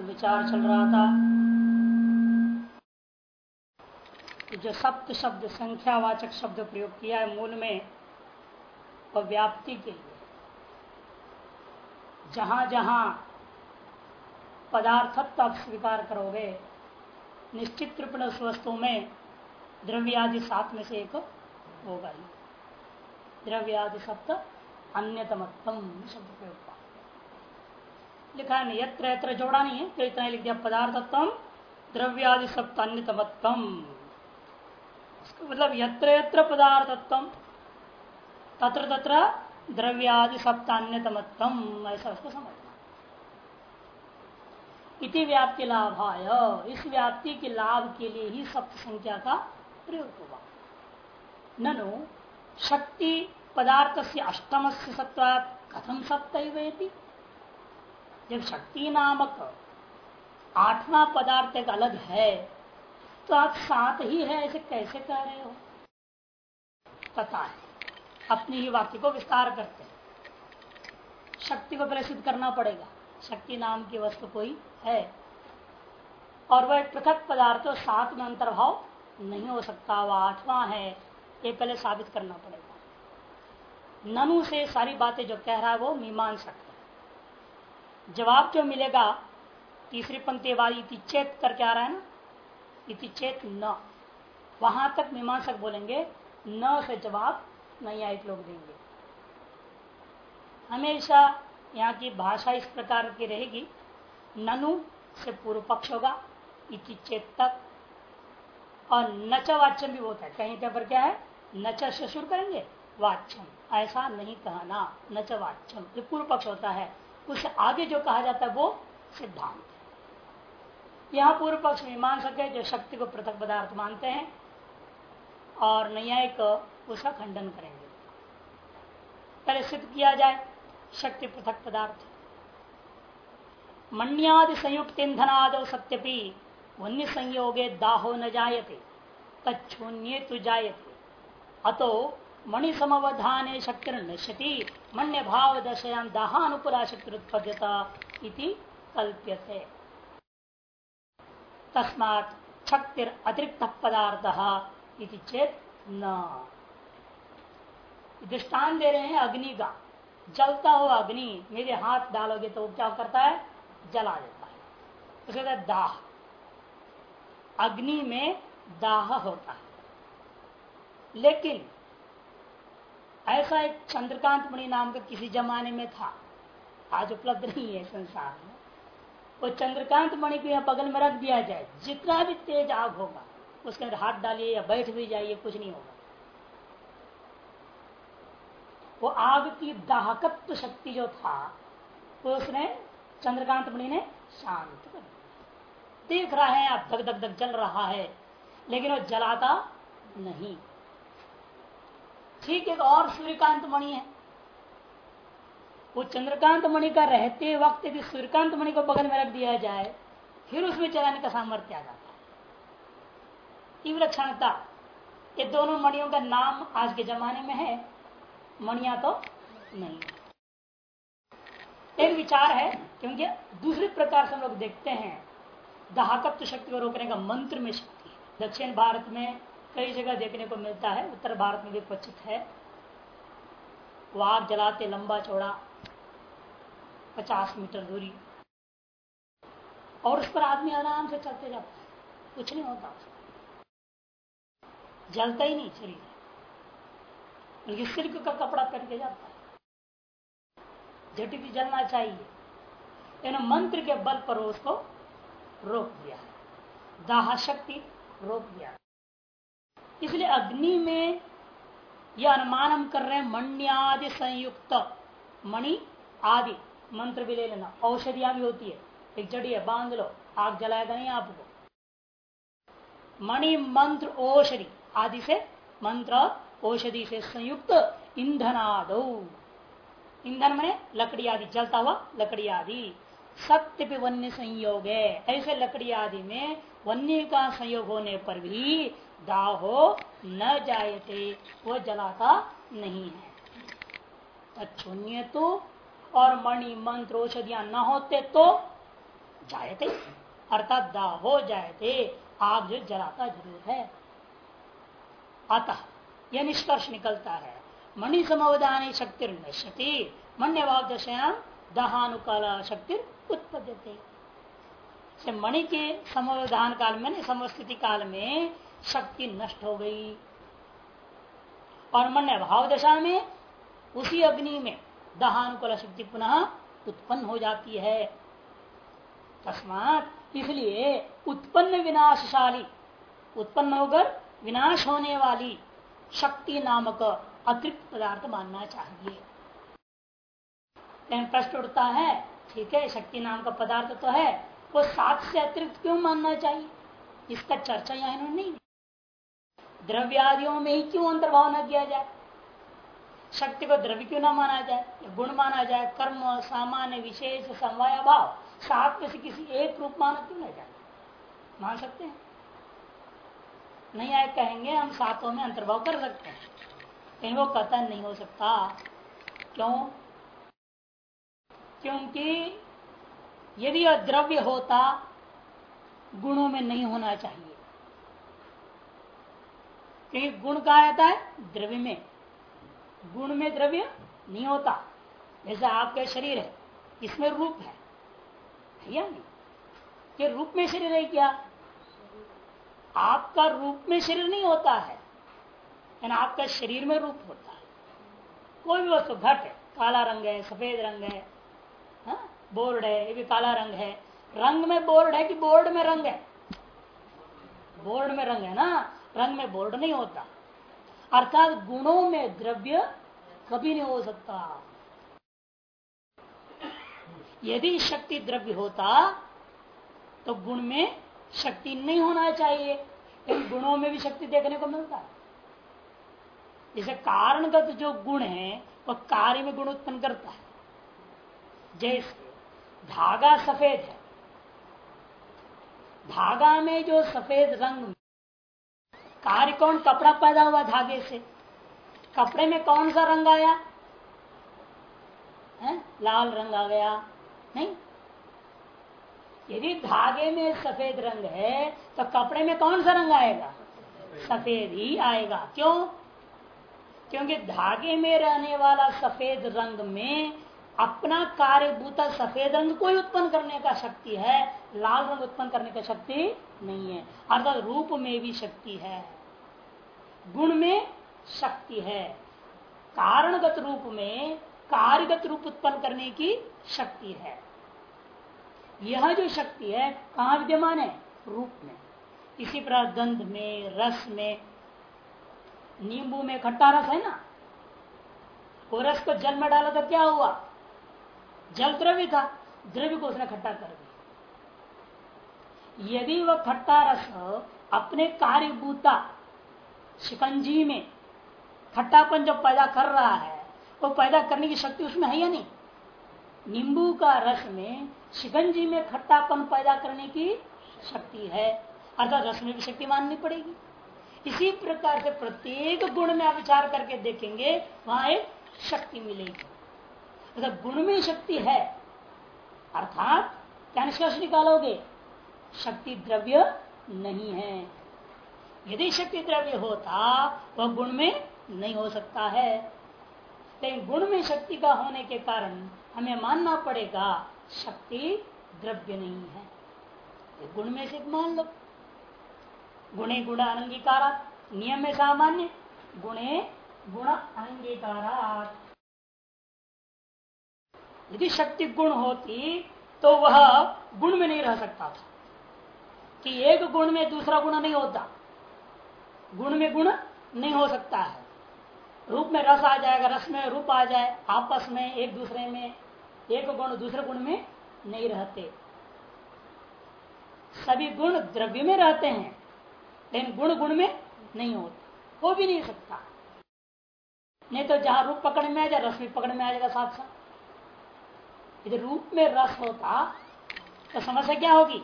विचार चल रहा था जो सप्त शब्द, संख्यावाचक शब्द प्रयोग किया है मूल में, वह व्याप्ति के लिए। जहाँ जहाँ पदार्थत्व आप स्वीकार करोगे, निश्चित रूप में उस वस्तु में द्रव्यादि सात में से एक होगा ही। द्रव्यादि सप्त अन्यतमत्म शब्द प्रयोग लिखा है नहीं यत्र यत्र जोड़ा नहीं है तो इतना लिख दिया, पदार्थत्व द्रव्यादि अन्यतमत्म मतलब यत्र यत्र पदार्थत्व, तत्र तत्र द्रव्यादि सप्तान्यतमत्म ऐसा उसको समझना। इति व्याप्ति लाभाय, इस व्याप्ति के लाभ के लिए ही सप्त संख्या का प्रयोग हुआ। ननु, शक्ति पदार्थ से अष्टम से सत्वात कथम सप्त जब शक्ति नामक आठवां पदार्थ एक अलग है तो आप सात ही है ऐसे कैसे कह रहे हो? पता है। अपनी ही वाक्य को विस्तार करते हैं। शक्ति को प्रसिद्ध करना पड़ेगा। शक्ति नाम की वस्तु कोई है। और वह पृथक पदार्थ सात में अंतर्भाव नहीं हो सकता। वह आठवां है। ये पहले साबित करना पड़ेगा। ननु से सारी बातें जो कह रहा है वो मीमांसक है। जवाब जो मिलेगा? तीसरी पंक्ति वाली चेत करके आ रहा है ना? इति चेत न। वहाँ तक मीमांसक बोलेंगे, न से जवाब नहीं आयिक लोग देंगे। हमेशा यहाँ की भाषा इस प्रकार की रहेगी, ननु से पूर्व पक्ष होगा, इति चेत तक। और नच वाच्यम भी होता है। कहीं कहीं पर क्या है? नच से शुरू करेंगे, वाच्यम। ऐसा नहीं कहना। नच वाच्यम। पूर्व पक्ष होता है। उससे आगे जो कहा जाता है वो सिद्धांत यहाँ पूर्व पक्ष मीमांसक है जो शक्ति को पृथक पदार्थ मानते हैं और न्यायिक उसका खंडन करेंगे। पहले सिद्ध किया जाए, शक्ति पृथक पदार्थ। मण्यादि संयुक्त ईंधनाद सत्यपि, वन्य संयोगे दाहो न जायते तछून्य तो जायते। अतो मणि समवधाने शक्ति नश्यति। मन्य भाव दशयाम दाहानुपुरा शक्ति उत्पद्यता कल्प्यते। तस्मात शक्तिर अतिरिक्त पदार्थ चेत न। दृष्टान दे रहे हैं अग्नि का। जलता हुआ अग्नि मेरे हाथ डालोगे तो क्या करता है? जला देता है। उसे दाह। अग्नि में दाह होता है। लेकिन ऐसा एक चंद्रकांत मणि नाम का किसी जमाने में था। आज उपलब्ध नहीं है संसार में। वो चंद्रकांत मणि को यहाँ बगल में रख दिया जाए। जितना भी तेज आग होगा, उसके अंदर हाथ डालिए या बैठ भी जाइए, कुछ नहीं होगा। वो आग की दाहकत्व शक्ति जो था, वो उसने चंद्रकांत मणि ने शांत कर देख रहा है आप धक धक धक जल रहा है, लेकिन वो जलाता नहीं। ठीक एक और सूर्यकांत मणि है। वो चंद्रकांत मणि का रहते वक्त यदि सूर्यकांत मणि को बगल में रख दिया जाए, फिर उसमें चलाने का सामर्थ्य आ जाता है। तीव्र क्षणता, ये दोनों मणियों का नाम आज के जमाने में है, मणिया तो नहीं एक विचार है, क्योंकि दूसरे प्रकार से हम लोग देखते हैं, दाहकत्व शक्ति को रोकने का मंत्र में शक्ति दक्षिण भारत में कई जगह देखने को मिलता है। उत्तर भारत में भी क्वचित है। वाग जलाते लंबा चौड़ा पचास मीटर दूरी। और उस पर आदमी आराम से चलते जाता है। कुछ नहीं होता। जलता ही नहीं शरीर। बल्कि सिल्क का कपड़ा पहन के जाता है। झटी भी जलना चाहिए। मंत्र के बल पर उसको रोक दिया दाह शक्ति रोक दिया इसलिए अग्नि में यह अनुमान हम कर रहे हैं, मण्यादि संयुक्त, मणि आदि, मंत्र भी ले लेना। औषधियाँ भी होती है, एक जड़ी है, बाँध लो, आग जलाएगा नहीं आपको। मणि, मंत्र, औषधि आदि से, मंत्र, औषधि से संयुक्त ईंधन आदो ईंधन मने लकड़ी आदि, जलता हुआ लकड़ी आदि। सत्य पे वन्य संयोग है। ऐसे लकड़ी आदि में वन्य का संयोग होने पर भी दाहो न जायते, वो जलाता नहीं है। तत्शून्य तो और मणि मंत्र औषधियाँ न होते तो जायते अर्थात दा हो जायते, आग जो जलाता ज़रूर है। अतः यह निष्कर्ष निकलता है, मणि समवधानी शक्ति नश्यति मण्य भाव दशयाम दहानुकाल शक्ति उत्पद्यते। मणि के समवधान काल में समस्थिति काल में शक्ति नष्ट हो गई। और मन भाव दशा में उसी अग्नि में दहानुकूल शक्ति पुनः उत्पन्न हो जाती है। तस्मात इसलिए उत्पन्न विनाशशाली, उत्पन्न होकर विनाश होने वाली शक्ति नामक अतिरिक्त पदार्थ मानना चाहिए। प्रश्न उठता है, ठीक है, शक्ति नाम का पदार्थ तो है, वो सात से अतिरिक्त क्यों मानना चाहिए? इसका चर्चा यहाँ इन्होंने नहीं द्रव्यादियों में ही क्यों अंतर्भाव न किया जाए? शक्ति को द्रव्य क्यों ना माना जाए? गुण माना जाए? कर्म, सामान्य, विशेष, समवाय भाव सात में से किसी एक रूप माना क्यों नहीं जाए? मान सकते हैं? नहीं आए कहेंगे, हम सातों में अंतर्भाव कर सकते हैं। लेकिन वो कथन नहीं हो सकता। क्यों? क्योंकि यदि यह द्रव्य होता, गुणों में नहीं होना चाहिए। क्योंकि गुण कहा रहता है? द्रव्य में। गुण में द्रव्य नहीं होता। जैसे आपका शरीर है, इसमें रूप है या नहीं? ये रूप में शरीर है क्या? आपका रूप में शरीर नहीं होता है, यानी आपका शरीर में रूप होता है। कोई भी वस्तु, घट है, काला रंग है, सफ़ेद रंग है, हा? बोर्ड है, ये भी काला रंग है। रंग में बोर्ड है कि बोर्ड में रंग है? बोर्ड में रंग है ना? रंग में बोर्ड नहीं होता। अर्थात गुणों में द्रव्य कभी नहीं हो सकता। यदि शक्ति द्रव्य होता तो गुण में शक्ति नहीं होना चाहिए। लेकिन गुणों में भी शक्ति देखने को मिलता है। जैसे कारणगत जो गुण है वह कार्य में गुण उत्पन्न करता है। जैसे धागा सफ़ेद है। धागा में जो सफ़ेद रंग कार्य कौन कपड़ा पैदा हुआ धागे से? कपड़े में कौन सा रंग आया? है? लाल रंग आ गया। नहीं? यदि धागे में सफ़ेद रंग है तो कपड़े में कौन सा रंग आएगा? सफ़ेद ही आएगा। क्यों? क्योंकि धागे में रहने वाला सफ़ेद रंग में अपना कार्यभूता सफ़ेद रंग को ही उत्पन्न करने का शक्ति है। लाल रंग उत्पन्न करने का शक्ति नहीं है। अर्थात रूप में भी शक्ति है। गुण में शक्ति है। कारणगत रूप में कार्यगत रूप उत्पन्न करने की शक्ति है। यह जो शक्ति है, कहा विद्यमान है? रूप में। इसी प्रकार गंध में, रस में, नींबू में खट्टा रस है ना? वो रस को जल में डाला तो क्या हुआ? जल द्रव्य था। द्रव्य को उसने खट्टा कर यदि वह खट्टा रस अपने कार्यभूता, शिकंजी में खट्टापन जब पैदा कर रहा है, वो पैदा करने की शक्ति उसमें है या नहीं? नींबू का रस में, शिकंजी में खट्टापन पैदा करने की शक्ति है, अर्थात रस में भी शक्ति माननी पड़ेगी। इसी प्रकार से प्रत्येक गुण में आप विचार करके देखेंगे, वहाँ एक शक्ति मिलेगी। अगर गुण में शक्ति है, अर्थात क्या निष्कर्ष निकालोगे? शक्ति द्रव्य नहीं है। यदि शक्ति द्रव्य होता, वह गुण में नहीं हो सकता है। लेकिन गुण में शक्ति का होने के कारण हमें मानना पड़ेगा, शक्ति द्रव्य नहीं है। तो गुण में से मान लो। गुणे गुण अंगीकारा नियम में सामान्य। गुणे गुण अंगीकारा यदि शक्ति गुण होती तो वह गुण में नहीं रह सकता था। कि एक गुण में दूसरा गुण नहीं होता। गुण में गुण नहीं हो सकता है। रूप में रस आ जाएगा, रस में रूप आ जाए, आपस में, एक दूसरे में, एक गुण दूसरे गुण में नहीं रहते। सभी गुण द्रव्य में रहते हैं, लेकिन गुण गुण में नहीं होते। हो भी नहीं सकता। नहीं तो जहाँ रूप पकड़ में आ जाए, रस भी पकड़ में आ जाएगा साथ साथ यदि रूप में रस होता तो समस्या क्या होगी?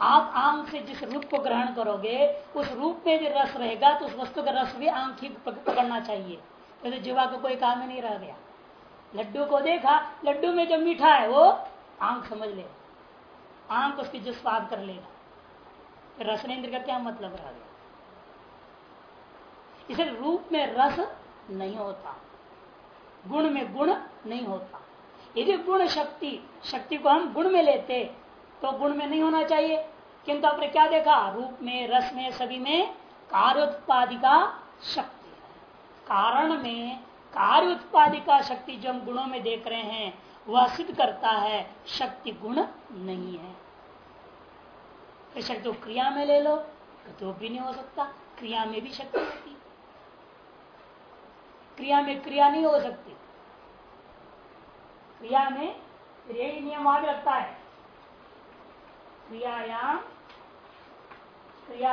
आप आम से जिस रूप को ग्रहण करोगे, उस रूप में भी रस रहेगा तो उस वस्तु का रस भी आँख ही पकड़ना चाहिए। तो जीवा का कोई काम ही नहीं रह गया। लड्डू को देखा, लड्डू में जो मीठा है, वो आँख समझ ले। आँख उसकी जो स्वाद कर लेगा। रसनेन्द्र का क्या मतलब रह गया? इसे रूप में रस नहीं होता। गुण में गुण नहीं होता। यदि गुण शक्ति शक्ति को हम गुण में लेते तो गुण में नहीं होना चाहिए। किंतु आपने क्या देखा? रूप में, रस में, सभी में कार्य उत्पादिका शक्ति कारण में कार्य उत्पादिका शक्ति जो हम गुणों में देख रहे हैं, वह सिद्ध करता है, शक्ति गुण नहीं है। फिर शक्ति क्रिया में ले लो तो भी नहीं हो सकता। क्रिया में भी शक्ति होती। क्रिया में क्रिया नहीं हो सकती। क्रिया में यही नियम आगे लगता है। क्रियायाम क्रिया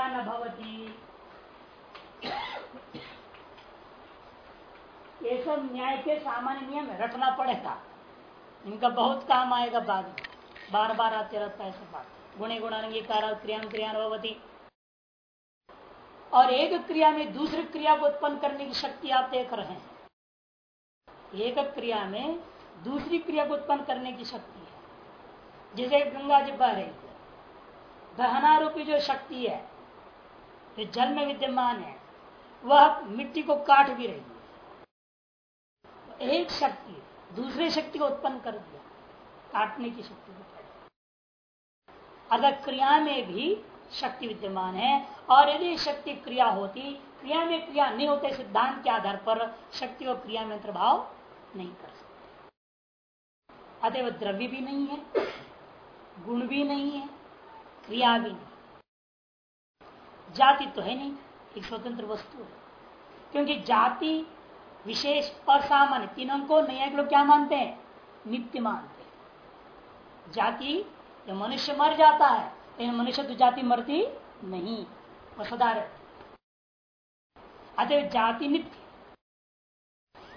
ये सब न्याय के सामान्य नियम है, रटना पड़ेगा। इनका बहुत काम आएगा बाद में। बार बार आते रहता है सब गुणे गुणांगीकार क्रिया क्रिया भवती। और एक क्रिया में दूसरी क्रिया को उत्पन्न करने की शक्ति आप देख रहे हैं। एक क्रिया में दूसरी क्रिया को उत्पन्न करने की शक्ति है। जैसे गंगा जी बह रही है। दहना रूपी जो शक्ति है जो जल में विद्यमान है, वह मिट्टी को काट भी रही है। एक शक्ति, दूसरी शक्ति को उत्पन्न कर दिया, काटने की शक्ति को अगर क्रिया में भी शक्ति विद्यमान है, और यदि शक्ति क्रिया होती, क्रिया में क्रिया नहीं होते, सिद्धांत के आधार पर शक्ति को क्रिया में प्रभाव नहीं कर सकते। अतएव द्रव्य भी नहीं है, गुण भी नहीं है क्रिया भी नहीं जाति तो है नहीं, एक स्वतंत्र वस्तु है। क्योंकि जाति विशेष और सामान्य, तीनों को नया लोग क्या मानते हैं? नित्य मानते हैं। जाति, जब मनुष्य मर जाता है लेकिन मनुष्य तो जाति मरती नहीं वह सदा अतः जाति नित्य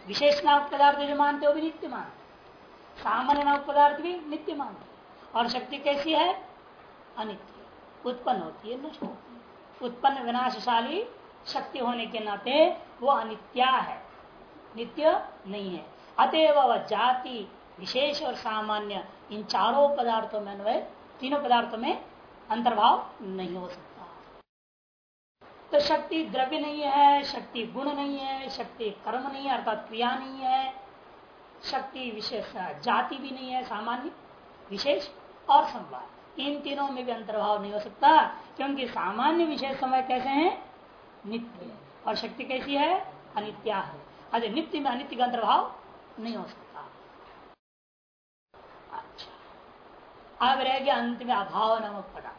विशेष नाम पदार्थ जो मानते हो भी नित्य मानते सामान्य नाम पदार्थ भी नित्य मानते और शक्ति कैसी है? अनित्य। उत्पन्न होती है, नष्ट होती है। उत्पन्न विनाशशाली शक्ति होने के नाते वो अनित्या है। नित्य नहीं है। अतएव वह जाति, विशेष और सामान्य, इन चारों पदार्थों में अन्वय, तीनों पदार्थों में अंतर्भाव नहीं हो सकता। तो शक्ति द्रव्य नहीं है, शक्ति गुण नहीं है, शक्ति कर्म नहीं है, अर्थात क्रिया नहीं है। शक्ति विशेष, जाति भी नहीं है, सामान्य, विशेष और संवाद। इन तीनों में भी अंतर्भाव नहीं हो सकता, क्योंकि सामान्य विशेष समय कैसे हैं? नित्य और शक्ति कैसी है? अनित्या है। अरे, नित्य में अनित्य का अंतर्भाव नहीं हो सकता। अच्छा। अब रह गया अंत में अभाव नामक पदार्थ।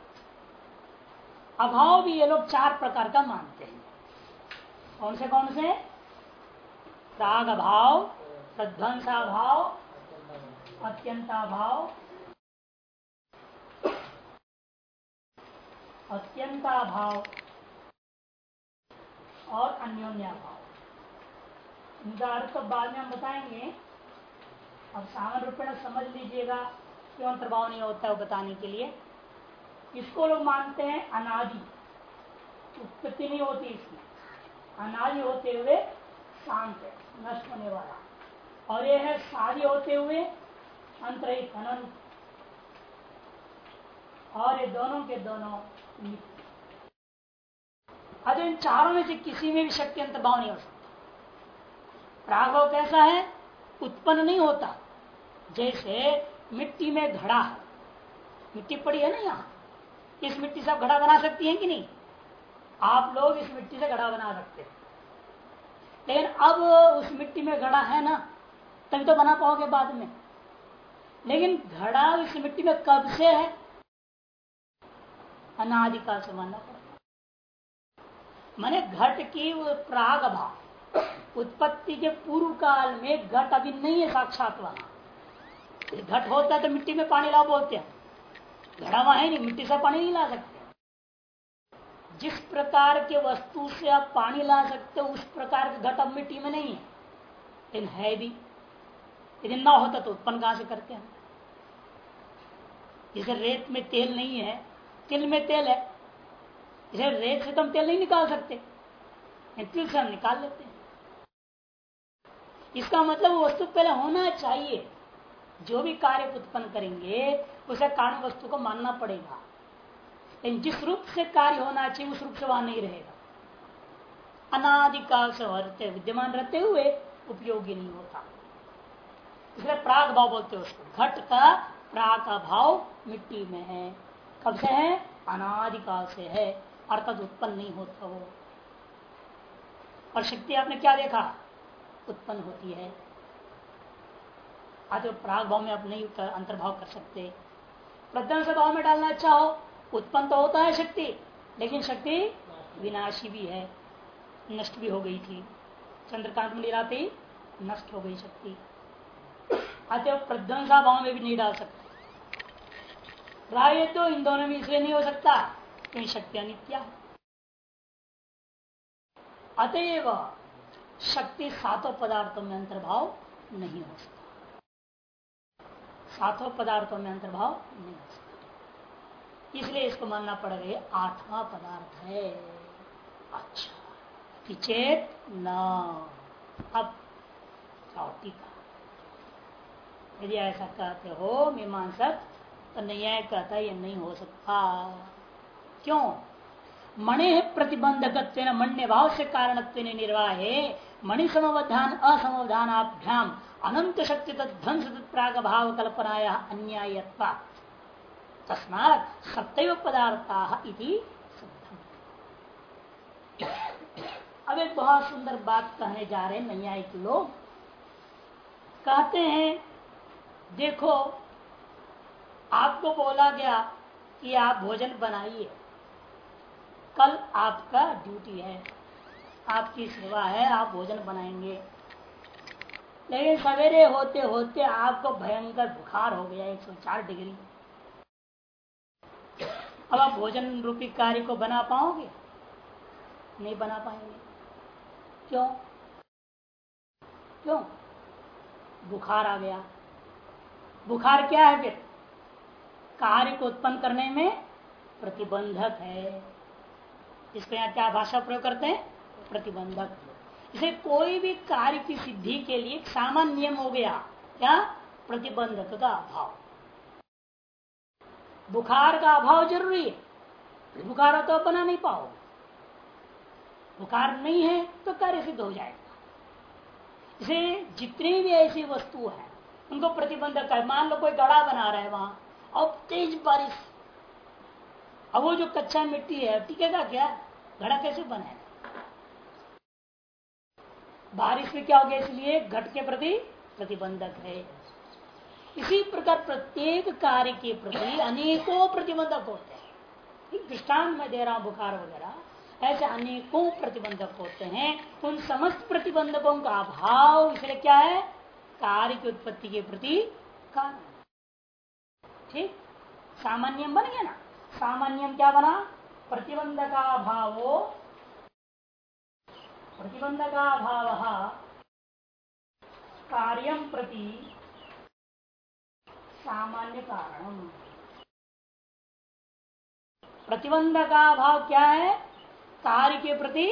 अभाव भी ये लोग चार प्रकार का मानते हैं। कौन से कौन से? राग अभाव प्रध्वंसाभाव अत्यंताभाव अत्यंताभाव और अन्योन्या भाव इनका अर्थ तो बाद में हम बताएँगे। अब सामान्य रूप में समझ लीजिएगा, क्यों प्रभाव नहीं होता है बताने के लिए। इसको लोग मानते हैं अनादि। उत्पत्ति नहीं होती इसमें। अनादि होते हुए शांत है, नष्ट होने वाला। और यह है सारी होते हुए अंतरहित, अनंत। और ये दोनों के दोनों अतः इन चारों में से किसी में भी शक्ति अंतर्भाव नहीं हो सकता। प्रागभाव कैसा है? उत्पन्न नहीं होता। जैसे मिट्टी में घड़ा है। मिट्टी पड़ी है ना यहाँ? इस मिट्टी से आप घड़ा बना सकती हैं कि नहीं? आप लोग इस मिट्टी से घड़ा बना सकते हैं। लेकिन अब उस मिट्टी में घड़ा है ना, तभी तो बना पाओगे बाद में। लेकिन घड़ा इस मिट्टी में कब से है? अनादिकाल से मानना पड़ता मैंने घट की प्राग भाव उत्पत्ति के पूर्व काल में घट अभी नहीं है साक्षात वहाँ। घट होता है तो मिट्टी में पानी लाओ बोलते हैं। घड़ा वहाँ है नहीं, मिट्टी से पानी नहीं ला सकते। जिस प्रकार के वस्तु से आप पानी ला सकते हो, उस प्रकार का घट अब मिट्टी में नहीं है। लेकिन है भी। यदि ना होता तो उत्पन्न कहाँ से करते हैं? जैसे रेत में तेल नहीं है तिल में तेल है। इसे रेत से तो हम तेल नहीं निकाल सकते। तिल से हम निकाल लेते हैं। इसका मतलब वस्तु पहले होना चाहिए। जो भी कार्य उत्पन्न करेंगे, उसे कारण वस्तु को मानना पड़ेगा। लेकिन जिस रूप से कार्य होना चाहिए, उस रूप से वहाँ नहीं रहेगा। अनादिकाल से रहते, विद्यमान रहते हुए उपयोगी नहीं होता। इसलिए प्राग भाव बोलते उसको। घट का प्राग भाव मिट्टी में है। कब से है, अनादिकाल से है, अर्थात उत्पन्न नहीं होता वो। और शक्ति आपने क्या देखा? उत्पन्न होती है। आज प्राग भाव में आप नहीं अंतर्भाव कर सकते। प्रध्वंस भाव में डालना अच्छा हो, उत्पन्न तो होता है शक्ति, लेकिन शक्ति विनाशी भी है। नष्ट भी हो गई थी। चंद्रकांत में लीलाते नष्ट हो गई शक्ति। अतः प्रध्वंसा भाव में भी नहीं डाल सकते। राय तो इन दोनों में इसलिए नहीं हो सकता क्योंकि शक्ति अनित्या अतएव शक्ति सातों पदार्थों में अंतर्भाव नहीं हो सकता। सातों पदार्थों में अंतर्भाव नहीं हो सकता। इसलिए इसको मानना पड़ पड़ेगा आठवां पदार्थ है। अच्छा चेत न। अब यदि ऐसा कहते हो, मीमांसक तो न्याय कहता है ये नहीं हो सकता? क्यों? मणि प्रतिबंधक मण्य भाव से कारण निर्वाहे मणि समवधान असमवधानाभ्याम अनंत शक्ति तध्वंस प्राग भाव कल्पनाया अन्याय तस्मात सत्य पदार्था अब एक बहुत सुंदर बात कहने जा रहे हैं, न्यायिक लोग। कहते हैं, देखो आपको बोला गया कि आप भोजन बनाइए। कल आपका ड्यूटी है। आपकी सेवा है, आप भोजन बनाएँगे। लेकिन सवेरे होते होते आपको भयंकर बुखार हो गया 104 डिग्री। अब आप भोजन रूपी कार्य को बना पाओगे? नहीं बना पाएँगे। क्यों? क्यों? बुखार आ गया। बुखार क्या है फिर? कार्य को उत्पन्न करने में प्रतिबंधक है। इसको यहाँ क्या भाषा प्रयोग करते हैं, प्रतिबंधक। इसे कोई भी कार्य की सिद्धि के लिए सामान्य नियम हो गया क्या प्रतिबंधक का अभाव। बुखार का अभाव ज़रूरी है बुखार तो बना नहीं पाओ बुखार नहीं है तो कार्य सिद्ध हो जाएगा। इसे जितनी भी ऐसी वस्तु है, उनको प्रतिबंधक है मान लो कोई गड़ा बना रहा है वहाँ अब तेज बारिश। अब वो जो कच्चा मिट्टी है, टिकेगा क्या? घड़ा कैसे बने बारिश में क्या हो गया इसलिए? घट के प्रति प्रतिबंधक है। इसी प्रकार प्रत्येक कार्य के प्रति अनेकों प्रतिबंधक होते हैं। दृष्टांत में दे रहा बुखार वगैरह। ऐसे अनेकों प्रतिबंधक होते हैं। उन समस्त प्रतिबंधकों का अभाव इसलिए क्या है? कार्य की उत्पत्ति के प्रति कारण। ठीक? सामान्य बन गया ना? सामान्य क्या बना? प्रतिबंध का भाव प्रतिबंध का भाव कार्यम प्रति सामान्य कारण प्रतिबंध का भाव क्या है? कार्य के प्रति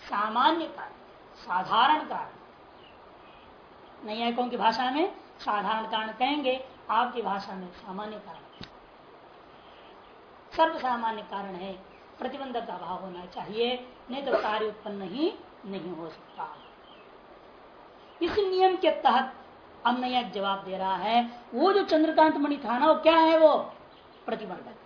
सामान्य कारण साधारण कारण नहीं नैयायिकों की भाषा में साधारण कारण कहेंगे। आपकी भाषा में सामान्य कारण सर्व सामान्य कारण है प्रतिबंध का अभाव होना चाहिए, नहीं तो कार्य उत्पन्न ही नहीं हो सकता। इस नियम के तहत अब नया जवाब दे रहा है, वो जो चंद्रकांत मणि था ना, वो क्या है वो? प्रतिबंधक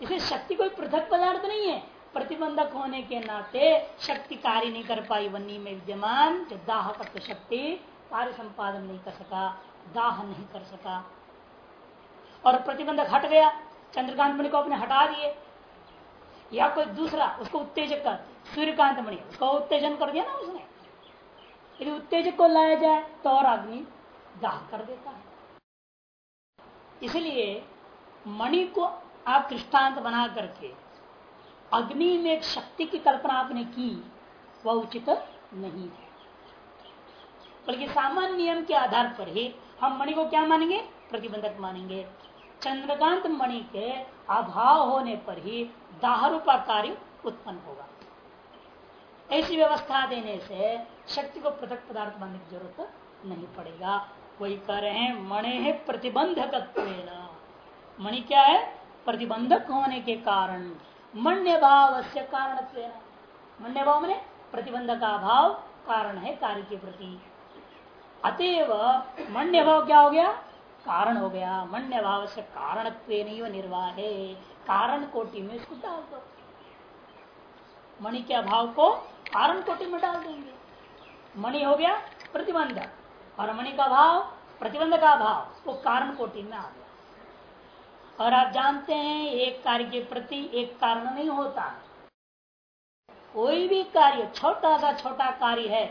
इसे शक्ति कोई पृथक पदार्थ नहीं है। प्रतिबंधक होने के नाते शक्ति कार्य नहीं कर पाई वन्नी में विद्यमान जो दाह शक्ति कार्य संपादन नहीं कर सका दाह नहीं कर सका। और प्रतिबंधक हट गया, चंद्रकांत मणि को अपने हटा दिए। या कोई दूसरा, उसको उत्तेजक कर, सूर्यकांत मणि उसको उत्तेजन कर दिया ना उसने। यदि उत्तेजक को लाया जाए तो और अग्नि दाह कर देता है। इसलिए मणि को आप दृष्टांत बना करके अग्नि में एक शक्ति की कल्पना आपने की, वह उचित नहीं है। बल्कि सामान्य नियम के आधार पर ही हम मणि को क्या मानेंगे? प्रतिबंधक मानेंगे। चंद्रकांत मणि के अभाव होने पर ही दाहरूपा कार्य उत्पन्न होगा। ऐसी व्यवस्था देने से शक्ति को पृथक पदार्थ मानने की ज़रूरत नहीं पड़ेगा। वही कह रहे हैं, मणि है प्रतिबंधक मणि क्या है? प्रतिबंधक होने के कारण मण्य भाव से कारण मण्य भाव मैंने प्रतिबंधक का भाव कारण है कार्य के प्रति। अतएव मण्य भाव क्या हो गया, कारण हो गया। मण्य भाव से कारण निर्वाह। है कारण कोटि में इसको डाल दो। मणि के अभाव को कारण कोटि में डाल देंगे। मणि हो गया प्रतिबंधक और मणि का भाव प्रतिबंध का भाव वो कारण कोटि में आ गया। और आप जानते हैं, एक कार्य के प्रति एक कारण नहीं होता। कोई भी कार्य, छोटा सा छोटा कार्य है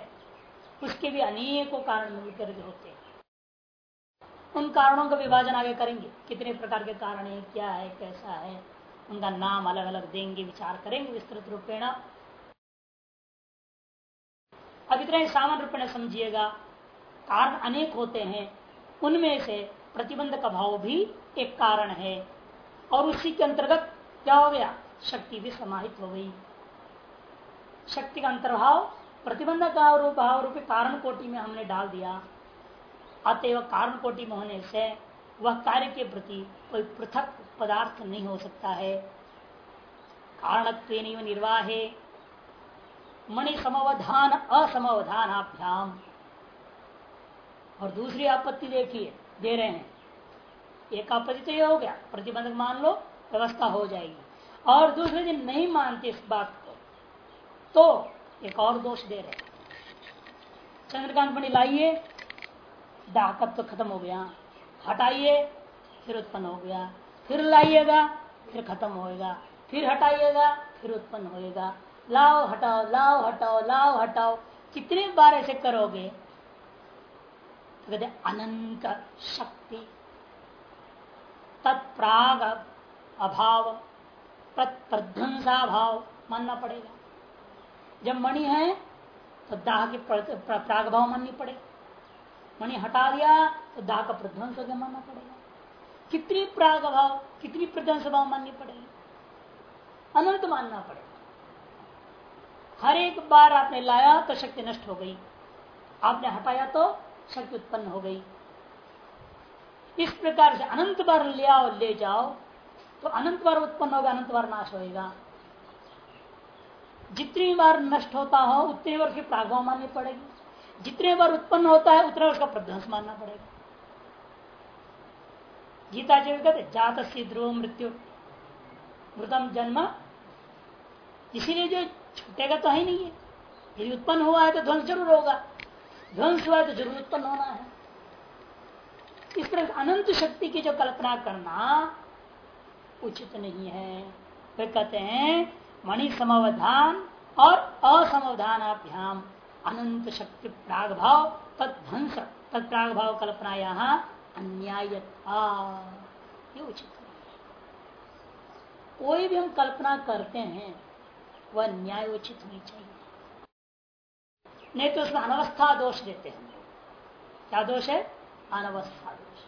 उसके भी अनेकों कारण मिलकर होते हैं। उन कारणों का विभाजन आगे करेंगे। कितने प्रकार के कारण है, क्या है, कैसा है, उनका नाम अलग अलग देंगे, विचार करेंगे, विस्तृत रूपेण। अब इतना सामान्य रूपेण समझिएगा, कारण अनेक होते हैं, उनमें से प्रतिबंध का भाव भी एक कारण है। और उसी के अंतर्गत क्या हो गया? शक्ति भी समाहित हो गई। शक्ति का अंतर्भाव प्रतिबंध का भाव रूपी कारण कोटि में हमने डाल दिया। अतएव कारण कोटि में होने से वह कार्य के प्रति कोई पृथक पदार्थ नहीं हो सकता है। कारणत्व निर्वाहे। मणि समवधान असमवधानाभ्याम। और दूसरी आपत्ति देखिए, दे रहे हैं। एक आपत्ति तो ये हो गया, प्रतिबंधक मान लो, व्यवस्था हो जाएगी। और दूसरे दिन नहीं मानते इस बात को तो एक और दोष दे रहे चंद्रकांत मणि लाइए दाहकत्व तो खत्म हो गया। हटाइए, फिर उत्पन्न हो गया। फिर लाइएगा, फिर खत्म होएगा। फिर हटाइएगा, फिर उत्पन्न होएगा। लाओ, हटाओ लाओ हटाओ लाओ, हटाओ। कितने बार ऐसे करोगे? तो कहते अनंत शक्ति। तत्प्राग अभाव, तत्प्रध्वंसा भाव, मानना पड़ेगा। जब मणि है तो दाह के प्राग भाव माननी पड़ेगी। मणि हटा दिया तो दाह का प्रध्वंस हो मानना पड़ेगा। कितनी प्राग भाव कितनी प्रध्वंस भाव माननी पड़ेगी? अनंत मानना पड़ेगा। हर एक बार आपने लाया तो शक्ति नष्ट हो गई। आपने हटाया तो शक्ति उत्पन्न हो गई। इस प्रकार से अनंत बार ले आओ, ले जाओ तो अनंत बार उत्पन्न होगा, अनंत बार नाश होगा जितनी बार नष्ट होता हो, उतनी बार उसकी प्रागभाव माननी पड़ेगी। जितने बार उत्पन्न होता है, उतना उसका प्रध्वंस मानना पड़ेगा। गीता जी कहते जात से ध्रुव मृत्यु, मृतम जन्म। इसीलिए जो छूटेगा तो है नहीं है। यदि उत्पन्न हुआ है तो ध्वंस ज़रूर होगा। ध्वंस हुआ है तो ज़रूर उत्पन्न होना है। इस तरह अनंत शक्ति की जो कल्पना करना उचित नहीं है। वे कहते हैं मणि समावधान और असमावधानाभ्याम। अनंत शक्ति प्राग भाव तत्ध्वंस तत्प्राग भाव कल्पना यहाँ अन्याय उचित कोई भी हम कल्पना करते हैं, वह न्याय उचित होनी चाहिए। नहीं तो उसमें अनवस्था दोष देते हैं। क्या दोष है? अनवस्था दोष।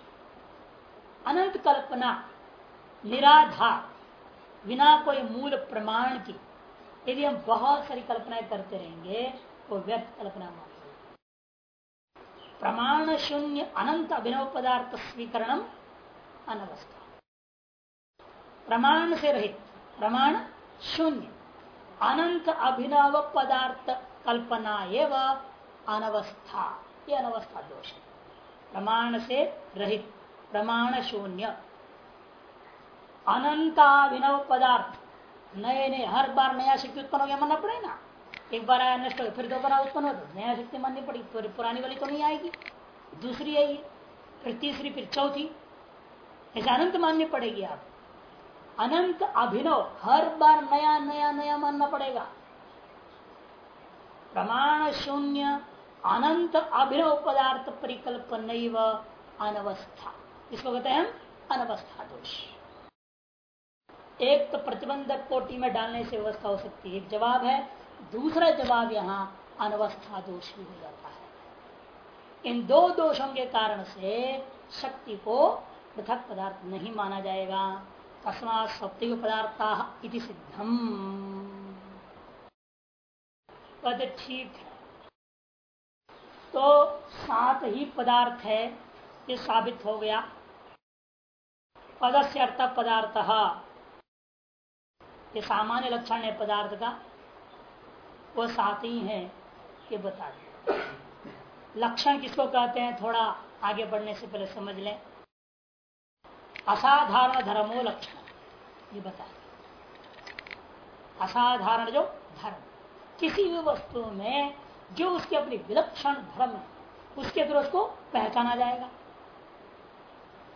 अनंत कल्पना, निराधार बिना कोई मूल प्रमाण की, यदि हम बहुत सारी कल्पनाएँ करते रहेंगे तो व्यक्त कल्पना प्रमाण शून्य अनंत अभिनव पदार्थ स्वीकरण अनवस्था। प्रमाण से रहित, प्रमाण शून्य। अनंत अभिनव पदार्थ कल्पना एवं अनवस्था। ये अनवस्था दोष है। प्रमाण से रहित, प्रमाण शून्य। अनंताभिनव पदार्थ नए नए हर बार नया शक्ति उत्पन्न हो गया मानना पड़ेगा एक बार आया नष्ट हो फिर दोबारा उत्पन्न हो तो नया शक्ति माननी पड़ी तो पुरानी वाली तो नहीं आएगी। दूसरी आएगी फिर तीसरी, फिर चौथी। ऐसे अनंत माननी पड़ेगी आप। अनंत अभिनव, हर बार नया नया नया मानना पड़ेगा। प्रमाण शून्य, अनंत अभिनव पदार्थ परिकल्पन अनवस्था। इसको कहते हैं हम अनवस्था दोष। एक तो प्रतिबंधक कोटि में डालने से व्यवस्था हो सकती है। एक जवाब है, दूसरा जवाब यहाँ अनवस्था दोष भी हो जाता है। इन दो दोषों के कारण से शक्ति को पृथक पदार्थ नहीं माना जाएगा। तस्मात सत्य पदार्थ इति सिद्धम। पद ठीक है। तो सात ही पदार्थ है, ये साबित हो गया। पदस्य अर्थ पदार्थ। ये सामान्य लक्षण है पदार्थ का, वो साथ ही है ये बता दें लक्षण किसको कहते हैं? थोड़ा आगे बढ़ने से पहले समझ लें। असाधारण धर्मो लक्षण, ये बता दें असाधारण जो धर्म, किसी भी वस्तु में जो उसके अपनी विलक्षण धर्म है, उसके द्वारा उसको पहचाना जाएगा।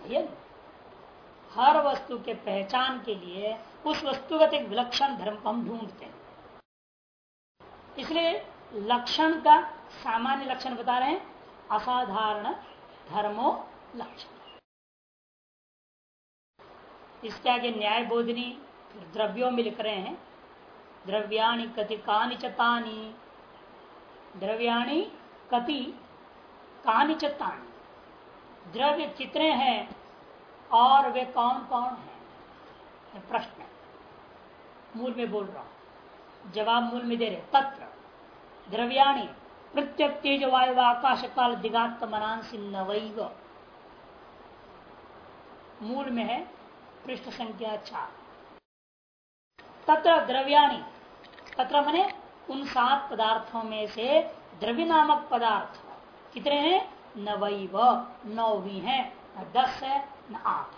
ये हर वस्तु के पहचान के लिए उस वस्तुगत एक विलक्षण धर्म हम ढूंढते हैं। इसलिए लक्षण का सामान्य लक्षण बता रहे हैं, असाधारण धर्मो लक्षण। इसके आगे न्याय बोधनी द्रव्यों में लिख रहे हैं, द्रव्याणी कति कानी चानी द्रव्याणी कति कानी चानी द्रव्य चित्रे हैं? और वे कौन कौन है? प्रश्न मूल में बोल रहा हूँ। जवाब मूल में दे रहे तत्र, द्रव्याणी प्रत्यक तेज वायु आकाश काल दिगात मनांसी नवैव। मूल में है पृष्ठ संख्या चार। तत्र द्रव्याणी, तत्र मने उन सात पदार्थों में से द्रव्य नामक पदार्थ कितने हैं? नवैव। नौ भी है, दस है न आठ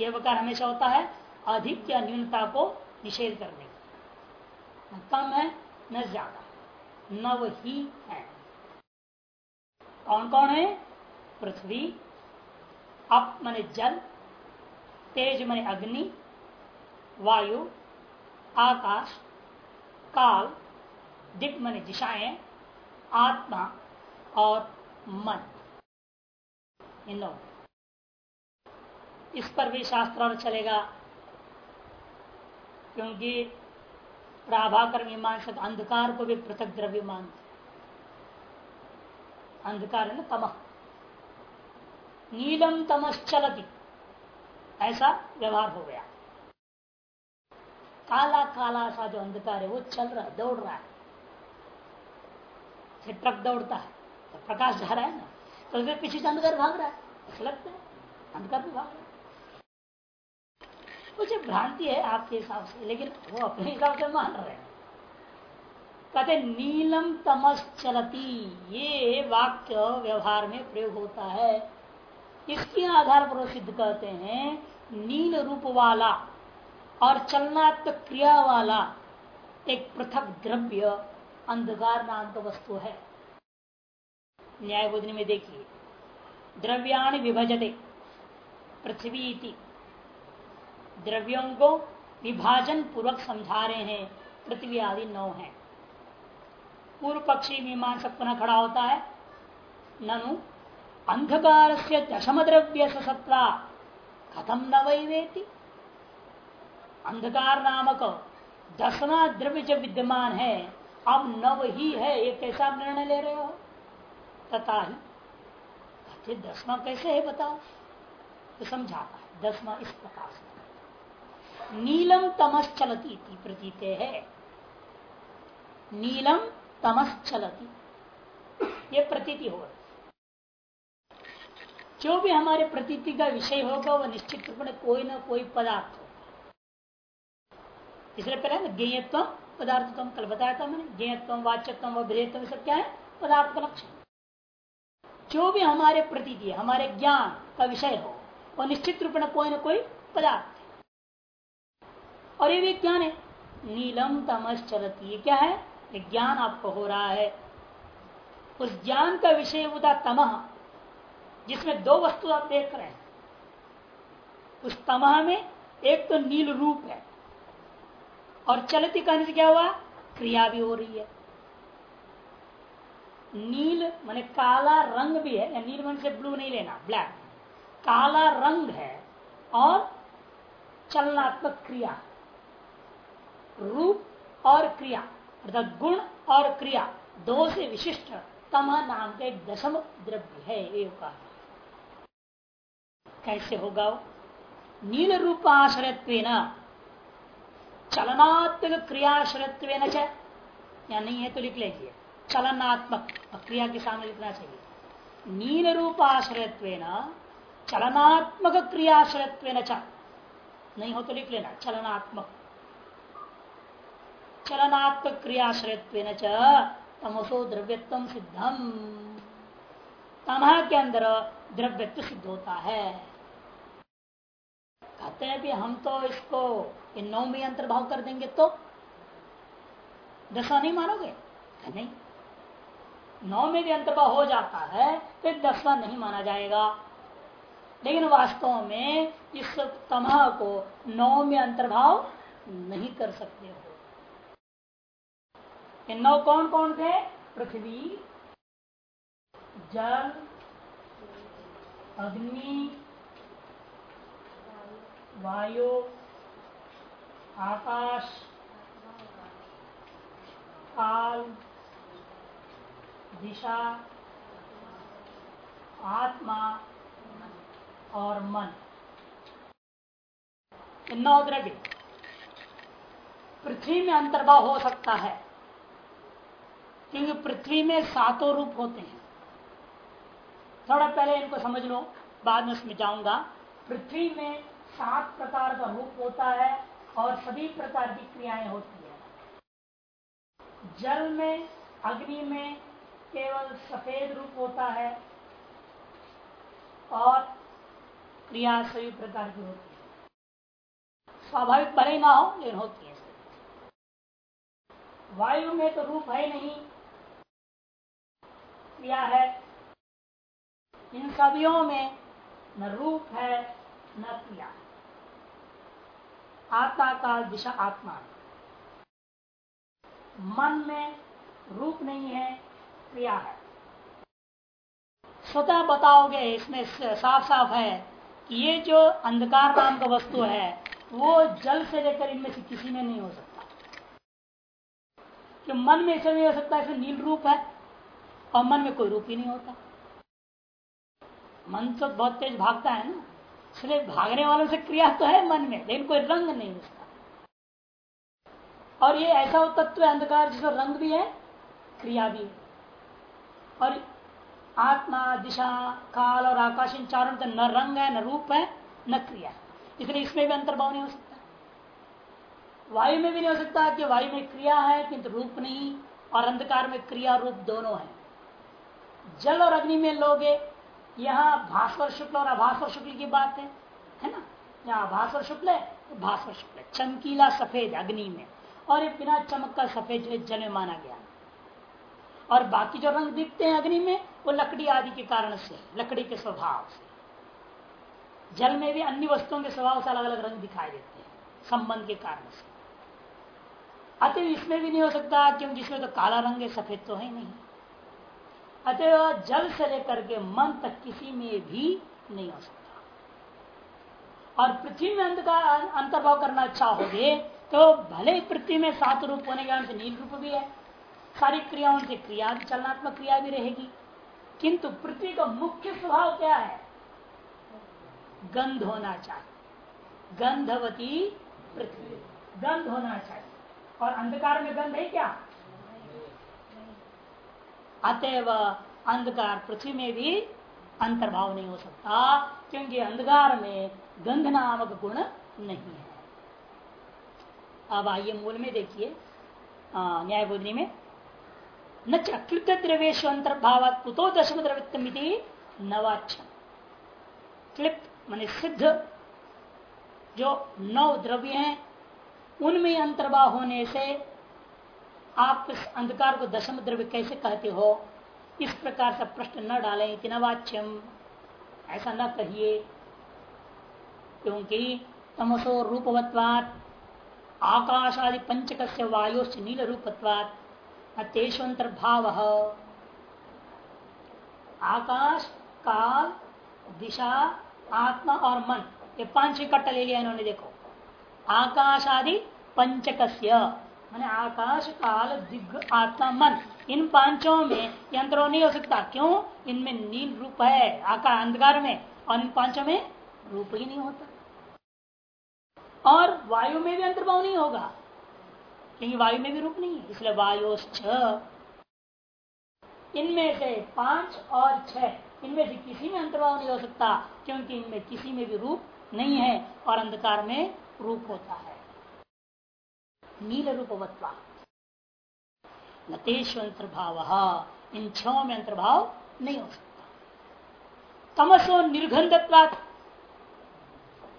यह प्रकार हमेशा होता है अधिक या न्यूनता को निषेध करने न कम है न ज़्यादा। नव ही है। कौन कौन है? पृथ्वी, अप मने जल, तेज मने अग्नि, वायु, आकाश, काल, दिक मने दिशाएँ, आत्मा और मन। इन इस पर भी शास्त्र और चलेगा। क्योंकि प्राभाकर मीमांसक अंधकार को भी पृथक द्रव्य मानते अंधकार है ना तमह नीलम तमश्चलती। ऐसा व्यवहार हो गया। काला काला सा जो अंधकार है, वो चल रहा है, दौड़ रहा है। ट्रक दौड़ता है तो प्रकाश जा रहा है ना तो उसके पीछे से अंधकार भाग रहा है लगता है, अंधकार भी भाग रहा है। कुछ भ्रांति है आपके हिसाब से, लेकिन वो अपने हिसाब से मान रहे हैं। कहते नीलम तमस चलती, ये वाक्य व्यवहार में प्रयोग होता है। इसके आधार पर सिद्ध कहते हैं, नील रूप वाला और चलनात्मक क्रिया वाला एक पृथक द्रव्य, अंधकार नाम का वस्तु है। न्याय बोधनी में देखिए, द्रव्याण विभजते, पृथ्वी द्रव्यों को विभाजन पूर्वक समझा रहे हैं। पृथ्वी आदि नौ है। पूर्व पक्षी मीमांसक पुनः खड़ा होता है। ननु अंधकार से दशम द्रव्य सत्ता कथम न वेती? अंधकार नामक दसवा द्रव्य जब विद्यमान है, अब नव ही है, ये कैसा निर्णय ले रहे हो? तथा ही दसवा कैसे है बताओ? तो समझाता है दसवा इस प्रकार से। नीलम तमस चलती प्रतीत है। नीलम तमस चलती ये प्रतीति होगा जो भी हमारे प्रतीति का विषय होगा वह निश्चित रूप में कोई ना कोई पदार्थ होगा। इसलिए पहले ना ज्ञेयत्व पदार्थ कल बताया था मैंने ज्ञेयत्व वाच्यत्व व भेदत्व सब क्या है? पदार्थ का लक्षण। जो भी हमारे प्रतीति, हमारे ज्ञान का विषय हो वह निश्चित रूप में कोई ना कोई पदार्थ और ये विज्ञान है। नीलम तमस चलती ये क्या है? ये ज्ञान आपको हो रहा है। उस ज्ञान का विषय होता तमह, जिसमें दो वस्तु आप देख रहे हैं। उस तमह में एक तो नील रूप है, और चलती कहने से क्या हुआ? क्रिया भी हो रही है। नील माने काला रंग भी है, या नील मन से ब्लू नहीं लेना, ब्लैक। काला रंग है और चलनात्मक क्रिया। रूप और क्रिया, अर्थात गुण और क्रिया, दो से विशिष्ट तम नाम का एक दशम द्रव्य है कैसे होगा नील रूपाश्रयत्व चलनात्मक क्रियाश्रयत्व या नहीं है तो लिख लीजिए, चलनात्मक क्रिया के सामने लिखना चाहिए। नील रूपाश्रयत्व चलनात्मक क्रियाश्रयत्व नहीं हो तो लिख लेना, चलनात्मक। चलनात्मक क्रियाश्रयत्व तमसो द्रव्यत्म सिद्धम। तमह के अंदर द्रव्यत्व सिद्ध होता है। कहते हैं कि हम तो इसको इन नौ में अंतर्भाव कर देंगे तो? दसवा नहीं मानोगे? नहीं। नौ में भी अंतर्भाव हो जाता है तो दसवा नहीं माना जाएगा। लेकिन वास्तव में इस तमह को नौ में अंतर्भाव नहीं कर सकते हो। ये नौ कौन कौन थे? पृथ्वी, जल, अग्नि, वायु, आकाश, काल, दिशा, आत्मा और मन। इन नौ द्रव्य पृथ्वी में अंतर्भाव हो सकता है। क्योंकि पृथ्वी में सातों रूप होते हैं। थोड़ा पहले इनको समझ लो, बाद में उसमें जाऊँगा। पृथ्वी में सात प्रकार का रूप होता है और सभी प्रकार की क्रियाएँ होती है। जल में, अग्नि में केवल सफ़ेद रूप होता है और क्रिया सभी प्रकार की होती है। स्वाभाविक भले ना हो, लेकिन होती है। वायु में तो रूप है नहीं। क्रिया है। इन सभियों में न रूप है, न क्रिया। आत्मा का दिशा आत्मा मन में रूप नहीं है, क्रिया है। स्वतः बताओगे, इसमें साफ़ साफ़ है कि ये जो अंधकार नाम का वस्तु है, वो जल से लेकर इनमें से किसी में नहीं हो सकता। कि मन में ऐसे नहीं हो सकता ऐसे नील रूप है। और मन में कोई रूप ही नहीं होता। मन तो बहुत तेज भागता है ना, इसलिए भागने वालों से क्रिया तो है मन में, लेकिन कोई रंग नहीं उसका। और ये ऐसा तत्व है, अंधकार जिसका रंग भी है, क्रिया भी है। और आत्मा, दिशा, काल और आकाश, इन चारों का न रंग है, न रूप है, न क्रिया है। इसलिए इसमें भी अंतर्भाव नहीं हो सकता। वायु में भी नहीं हो सकता कि वायु में क्रिया है, किंतु रूप नहीं, और अंधकार में क्रिया रूप दोनों है। जल और अग्नि में लोगे, यहाँ भास्वर शुक्ल और अभास्वर शुक्ल की बात है है ना? यहाँ भास्वर शुक्ल है तो भास्वर शुक्ल है। चमकीला सफ़ेद अग्नि में। और ये बिना चमक का सफ़ेद जो जल में माना गया और बाकी जो रंग दिखते हैं अग्नि में, वो लकड़ी आदि के कारण से लकड़ी के स्वभाव से। जल में भी अन्य वस्तुओं के स्वभाव से अलग अलग रंग दिखाई देते हैं, संबंध के कारण से। अतः इसमें भी नहीं हो सकता, क्योंकि इसमें तो काला रंग है, सफ़ेद तो है नहीं। अतः जल से लेकर के मन तक किसी में भी नहीं हो सकता। और पृथ्वी में अंधकार अंतर्भाव करना चाहोगे तो भले पृथ्वी में सात रूप होने के कारण नील रूप भी है, सारी क्रियाओं से क्रिया, चलनात्मक क्रिया भी रहेगी। किंतु पृथ्वी का मुख्य स्वभाव क्या है? गंध होना चाहिए। गंधवती पृथ्वी। गंध होना चाहिए। और अंधकार में गंध है क्या? अतएव अंधकार पृथ्वी में भी अंतर्भाव नहीं हो सकता, क्योंकि अंधकार में गंध नामक गुण नहीं है। अब आइए मूल में देखिए न्याय बोधनी में। न चकृत द्रव्येश अंतर्भाव कुतो दशम द्रवित्तमिति नवाक्षम क्लिप्त मान सिद्ध जो नौ द्रव्य हैं, उनमें अंतर्भाव होने से आप इस अंधकार को दशम द्रव्य कैसे कहते हो? इस प्रकार से प्रश्न न डालें इति नवाच्यम ऐसा न कहिए, क्योंकि तमसो रूपवत्वात आकाश आदि पंचक से वायु से नील रूपत्वात तेषंतर्भाव आकाश, काल, दिशा, आत्मा और मन, ये पाँच इकट्ठा ले लिया इन्होंने, देखो। आकाश आदि पंचक मैंने आकाश, काल दिग्ग आत्मा, मन। इन पाँचों में यंत्रों नहीं हो सकता। क्यों? इनमें नील रूप है आकाश अंधकार में। और इन पाँचों में रूप ही नहीं होता। और वायु में भी अंतर्भाव नहीं होगा। क्योंकि वायु में भी रूप नहीं है, इसलिए वायु इनमें से पाँच और छह, इनमें से किसी में अंतर्भाव नहीं हो सकता, क्योंकि इनमें किसी में भी रूप नहीं है और अंधकार में रूप होता है। नील रूपवत्वा नतेश अंतर्भाव इन छो में अंतर्भाव नहीं हो सकता। तमसो निर्गंधत्वात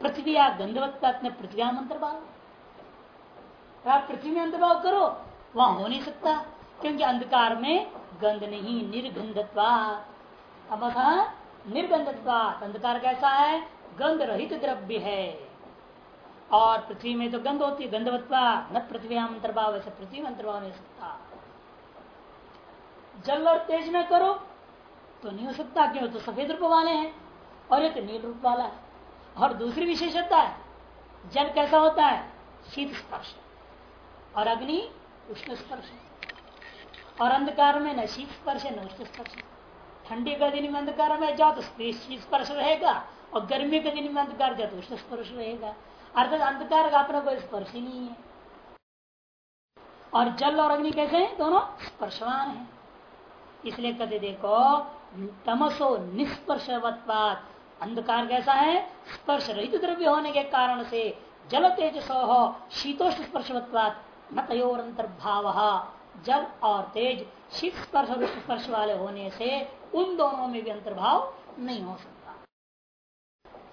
पृथ्वी या गंधवत्वात में पृथ्वी अंतर्भाव। आप पृथ्वी में अंतर्भाव करो, वहाँ हो नहीं सकता, क्योंकि अंधकार में गंध नहीं निर्गंधत्वा तमस निर्गंधत्वा अंधकार कैसा है? गंध रहित द्रव्य है। और पृथ्वी में तो गंध होती है, गंधवत्वा न पृथ्वी अंतर्भाव ऐसे पृथ्वी अंतर्भाव नहीं सकता जल और तेज में करो तो नहीं हो सकता क्यों तो सफ़ेद रूप वाले हैं, और ये तो नील रूप वाला है। और दूसरी विशेषता है, जल कैसा होता है? शीत स्पर्श। और अग्नि, उष्ण स्पर्श। और अंधकार में न शीत स्पर्श है न उष्ण स्पर्श। ठंडी का दिन में अंधकार में जाओ तो शीत स्पर्श रहेगा, और गर्मी के दिन में अंधकार जाओ तो उष्ण स्पर्श रहेगा। अर्थात अंधकार का अपना कोई स्पर्श ही नहीं है। और जल और अग्नि कैसे हैं? दोनों स्पर्शवान हैं। इसलिए कहते, देखो, तमसो निष्पर्शवत्वात अंधकार कैसा है? स्पर्श रहित द्रव्य होने के कारण से। जल तेजसो हो, शीतोष्ण स्पर्शवत्वात। न तयोर अंतर्भाव जल और तेज शीत स्पर्श और स्पर्श वाले होने से उन दोनों में भी अंतर्भाव नहीं हो सकता।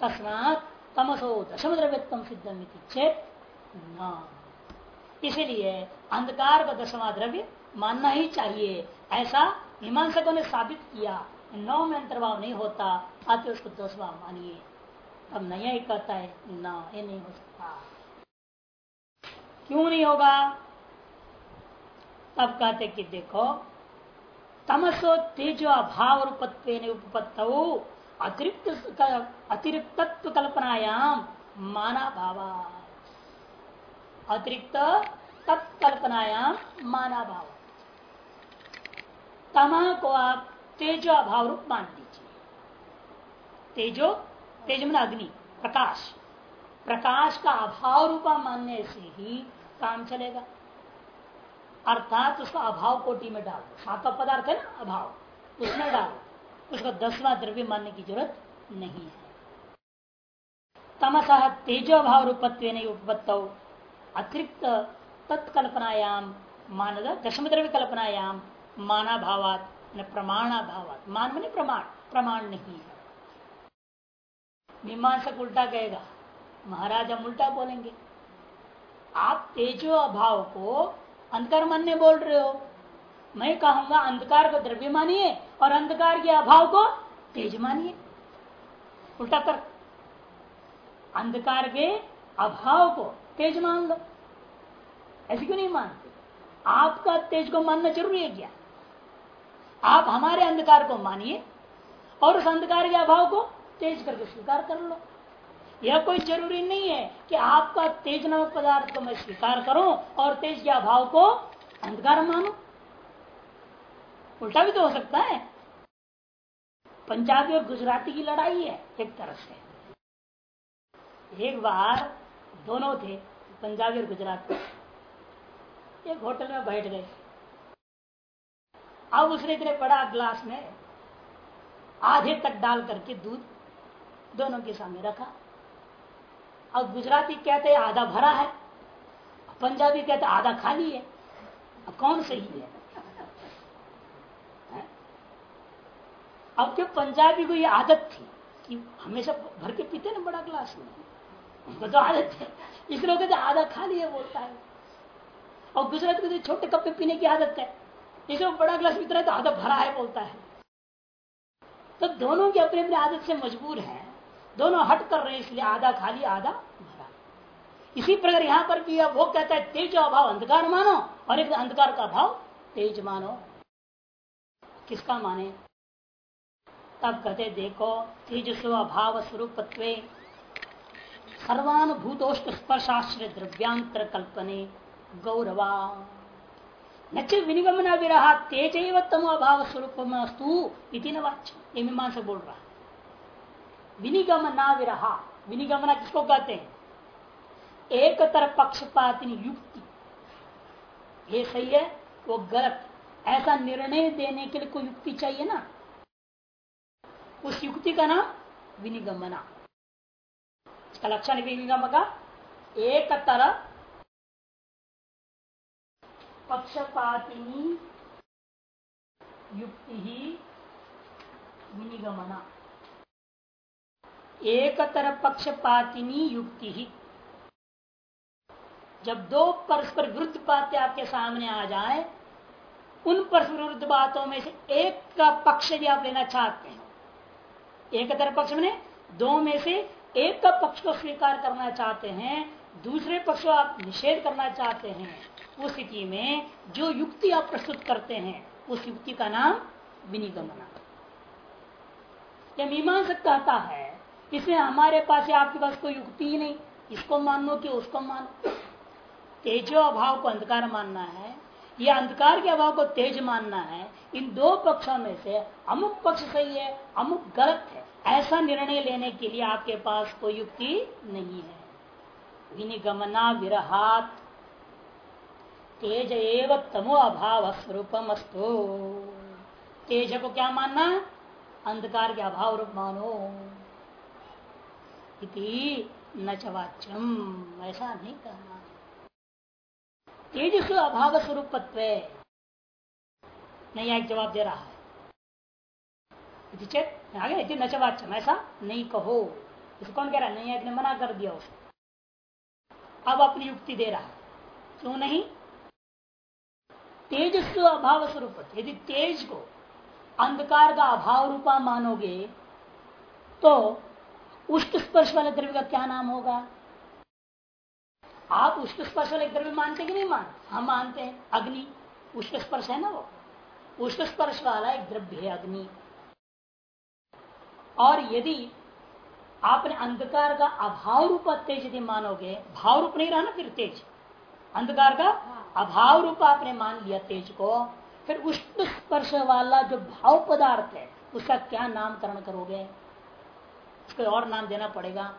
तस्मात तमसो दशम द्रव्यत्म सिद्धम चेत, न। इसीलिए अंधकार का दशमा द्रव्य मानना ही चाहिए। ऐसा मीमांसकों ने साबित किया। नौ में अंतर्भाव नहीं होता, आते उसको दसवा मानिए। अब नया ही कहता है, ना, ये नहीं हो सकता। क्यों नहीं होगा? तब कहते कि देखो, तमसो तेजो अभाव रूपत्व उपपत्त। अतिरिक्त अतिरिक्तत्व कल्पनायाम माना भावा अतिरिक्त तत्कल्पनायाम माना भाव तमा को आप तेजो अभाव रूप मान लीजिए तेजो, तेज मन अग्नि, प्रकाश। प्रकाश का अभाव रूपा मानने से ही काम चलेगा। अर्थात उसका अभाव कोटि में डाल। सातवा पदार्थ है ना, अभाव। उसमें डालो। उसका दसवा द्रव्य मानने की ज़रूरत नहीं है। तमसा तेजो अभाव रूपत्व उपपत्त अतिरिक्त तत्कल्पनायाम मानद दशम द्रव्य कल्पनायाम माना भावात प्रमाणा भावात मान मनी प्रमाण प्रमाण नहीं है। मीमांसक उल्टा कहेगा, महाराज हम उल्टा बोलेंगे। आप तेजो अभाव को अंधकार मानने बोल रहे हो। मैं कहूँगा, अंधकार को द्रव्य मानिए। और अंधकार के अभाव को तेज मानिए। उल्टा कर। अंधकार के अभाव को तेज मान लो। ऐसे क्यों नहीं मानते? आपका तेज को मानना ज़रूरी है क्या? आप हमारे अंधकार को मानिए और उस अंधकार के अभाव को तेज करके स्वीकार कर लो। यह कोई ज़रूरी नहीं है कि आपका तेज नामक पदार्थ को मैं स्वीकार करूँ और तेज के अभाव को अंधकार मानो। उल्टा भी तो हो सकता है। पंजाबी और गुजराती की लड़ाई है एक तरह से। एक बार दोनों थे, पंजाबी और गुजराती। एक होटल में बैठ गए। अब उसने इतने बड़ा ग्लास में आधे तक डाल करके दूध दोनों के सामने रखा। अब गुजराती कहते, आधा भरा है। पंजाबी कहते, आधा खाली है। अब कौन सही है? अब क्यों पंजाबी को ये आदत थी कि हमेशा भर के पीते ना बड़ा ग्लास में, उनको तो आदत है। इसलिए कहते आधा खाली है बोलता है। और को तो छोटे कप में पीने की आदत है। इसलिए बड़ा ग्लास पीता है तो आधा भरा है, बोलता है। तो दोनों की अपनी अपनी आदत से मजबूर है। दोनों हट कर रहे हैं, इसलिए आधा खाली आधा भरा। इसी प्रकार यहाँ पर भी वो कहता है, तेज अभाव, अंधकार मानो और एक अंधकार का अभाव तेज मानो। किसका माने? तब कहते, देखो, तेजस्व अभाव स्वरूप सर्वानुभूतोष्ट स्पर्शाश्रय द्रव्यांतर कल्पने, गौरवा। न विनिगमन विरहा तेज तम अभाव स्वरूप अस्तु इति ये बोल रहा विनिगमना विरहा, विनिगमना किसको कहते हैं? एक तरफ़ पक्षपात युक्ति। ये सही है, वो गलत। ऐसा निर्णय देने के लिए कोई युक्ति चाहिए ना? उस युक्ति का नाम विनिगमना। इसका लक्षण विनिगम का एक तरह पक्षपातिनी युक्ति ही विनिगमना। एक तरह पक्षपातिनी युक्ति। ही जब दो परस्पर विरुद्ध बातें आपके सामने आ जाए, उन परस्पर विरुद्ध बातों में से एक का पक्ष यदि आप लेना चाहते हैं। एक तरफ़ पक्ष में, दो में से एक का पक्ष को स्वीकार करना चाहते हैं, दूसरे पक्ष को आप निषेध करना चाहते हैं। उस स्थिति में जो युक्ति आप प्रस्तुत करते हैं, उस युक्ति का नाम विनिगमना। यह मीमांसक कहता है, इसमें हमारे पास आपके पास कोई युक्ति ही नहीं। इसको मानो कि उसको मानो। तेजो अभाव को अंधकार मानना है या अंधकार के अभाव को तेज मानना है, इन दो पक्षों में से अमुक पक्ष सही है, अमुक गलत है। ऐसा निर्णय लेने के लिए आपके पास कोई युक्ति नहीं है। विनिगमना विरहात। तेज एव तमो अभाव स्वरूपम तेज को क्या मानना? अंधकार के अभाव रूप मानो। इति न ऐसा नहीं तेजस्व अभाव स्वरूप नहीं एक जवाब दे रहा है। आगे न चवाच्यम ऐसा नहीं कहो। इसको कौन कह रहा है? नहीं ने मना कर दिया उसको अब अपनी युक्ति दे रहा है। क्यों नहीं? तेजस्व अभाव स्वरूप यदि तेज को अंधकार का अभाव रूपा मानोगे तो उष्ट स्पर्श वाले द्रव्य का क्या नाम होगा? आप उष्ट स्पर्श वाले द्रव्य मानते कि नहीं मान हम मानते हैं। अग्नि उष्ट स्पर्श है ना वो? उष्ट स्पर्श वाला एक द्रव्य है अग्नि। और यदि आपने अंधकार का अभाव रूप तेज यदि मानोगे भाव रूप नहीं रहा ना फिर तेज? अंधकार का अभाव रूप आपने मान लिया तेज को फिर उष्ण स्पर्श वाला जो भाव पदार्थ है उसका क्या नामकरण करोगे? उसको और नाम देना पड़ेगा।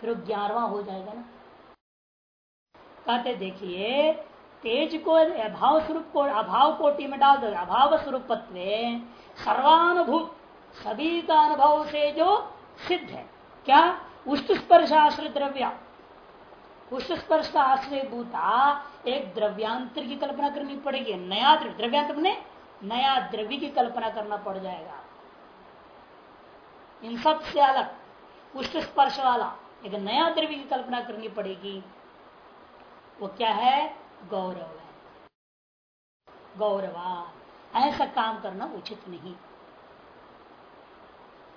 फिर वो ग्यारहवा हो जाएगा ना। कहते, देखिए, तेज को अभाव स्वरूप को, अभाव कोटि में डाल दो, अभाव स्वरूप सर्वानुभूत, सभी का अनुभव से जो सिद्ध है। क्या? उष्ट स्पर्श आश्रय द्रव्य। उष्ट स्पर्श का आश्रय भूता एक द्रव्यांतर की कल्पना करनी पड़ेगी, नया द्रव्यांतर ने नया द्रव्य की कल्पना करना पड़ जाएगा। इन सबसे अलग उष्ट स्पर्श वाला एक नया द्रव्य की कल्पना करनी पड़ेगी। वो क्या है? गौरव है। गौरवा। ऐसा काम करना उचित नहीं।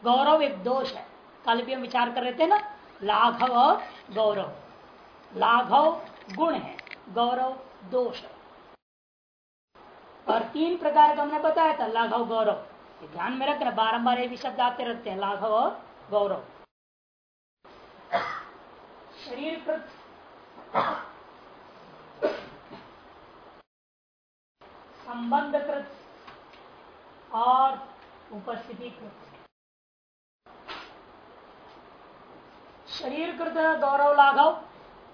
गौरव एक दोष है। कल भी हम विचार कर रहे थे ना, लाघव और गौरव। लाघव गुण है, गौरव दोष है। और तीन प्रकार का हमने बताया था, लाघव, गौरव। ध्यान में रखना बारंबार ये भी शब्द आते रहते हैं, लाघव और गौरव। शरीर कृत संबंध कृत और उपस्थिति कृत शरीर कृत गौरव लाघव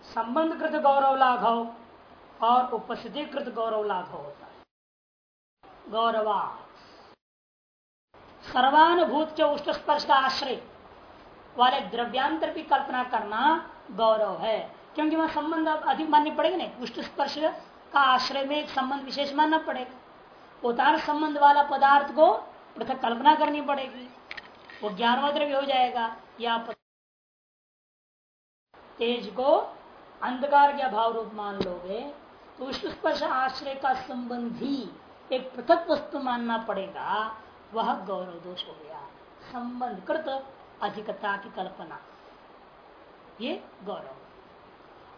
संबंध कृत गौरव लाघव और उपस्थिति कृत गौरव लाघव होता है। गौरवा सर्वानुभूत के उष्ट स्पर्श का आश्रय वाले द्रव्यांतर की कल्पना करना गौरव है। क्योंकि वहाँ संबंध अधिक माननी पड़ेगी नहीं, उष्ट स्पर्श का आश्रय में एक संबंध विशेष मानना पड़ेगा। उतार संबंध वाला पदार्थ को पृथक कल्पना करनी पड़ेगी। वो ग्यारहवा द्रव्य हो जाएगा, या तेज को अंधकार के अभाव रूप मान लोगे तो स्पर्श आश्रय का संबंधी एक पृथक वस्तु मानना पड़ेगा, वह गौरव दोष हो गया। संबंध कृत अधिकता की कल्पना। ये गौरव।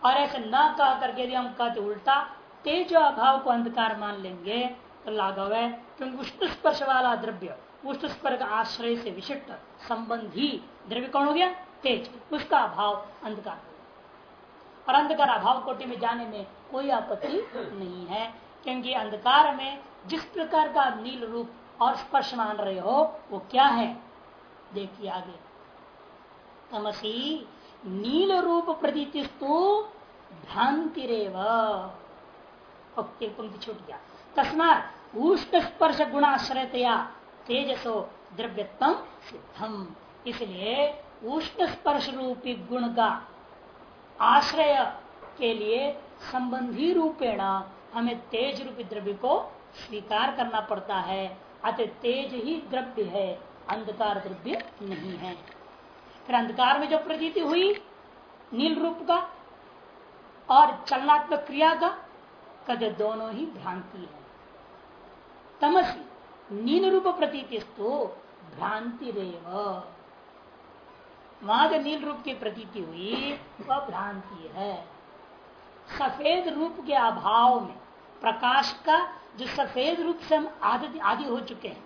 और ऐसे न कह करके यदि हम कहते उल्टा तेज अभाव को अंधकार मान लेंगे तो लाघव है, क्योंकि उष्ण स्पर्श वाला द्रव्य, उष्ण स्पर्श आश्रय से विशिष्ट संबंधी द्रव्य कौन हो गया? तेज। उसका अभाव अंधकार और अंधकार अभाव कोटि में जाने में कोई आपत्ति नहीं है, क्योंकि अंधकार में जिस प्रकार का नील रूप और स्पर्श मान रहे हो, वो क्या है? देखिए आगे। तमसी नील रूप प्रतीतिस्तु पंक्ति छूट गया। तस्मात उष्ट स्पर्श गुणाश्रयतया तेजसो द्रव्यत्म सिद्धम। इसलिए उष्ण स्पर्श रूपी गुण का आश्रय के लिए संबंधी रूपेण हमें तेज रूपी द्रव्य को स्वीकार करना पड़ता है। अतः तेज ही द्रव्य है, अंधकार द्रव्य नहीं है। फिर अंधकार में जो प्रतीति हुई, नील रूप का और चलनात्मक क्रिया का कद दोनों ही भ्रांति है। तमसी नील रूप प्रतीति तो भ्रांति रेव वहाँ जो नील रूप की प्रतीति हुई, वह भ्रांति है। सफ़ेद रूप के अभाव में प्रकाश का जो सफ़ेद रूप से हम आदत, आदि हो चुके हैं,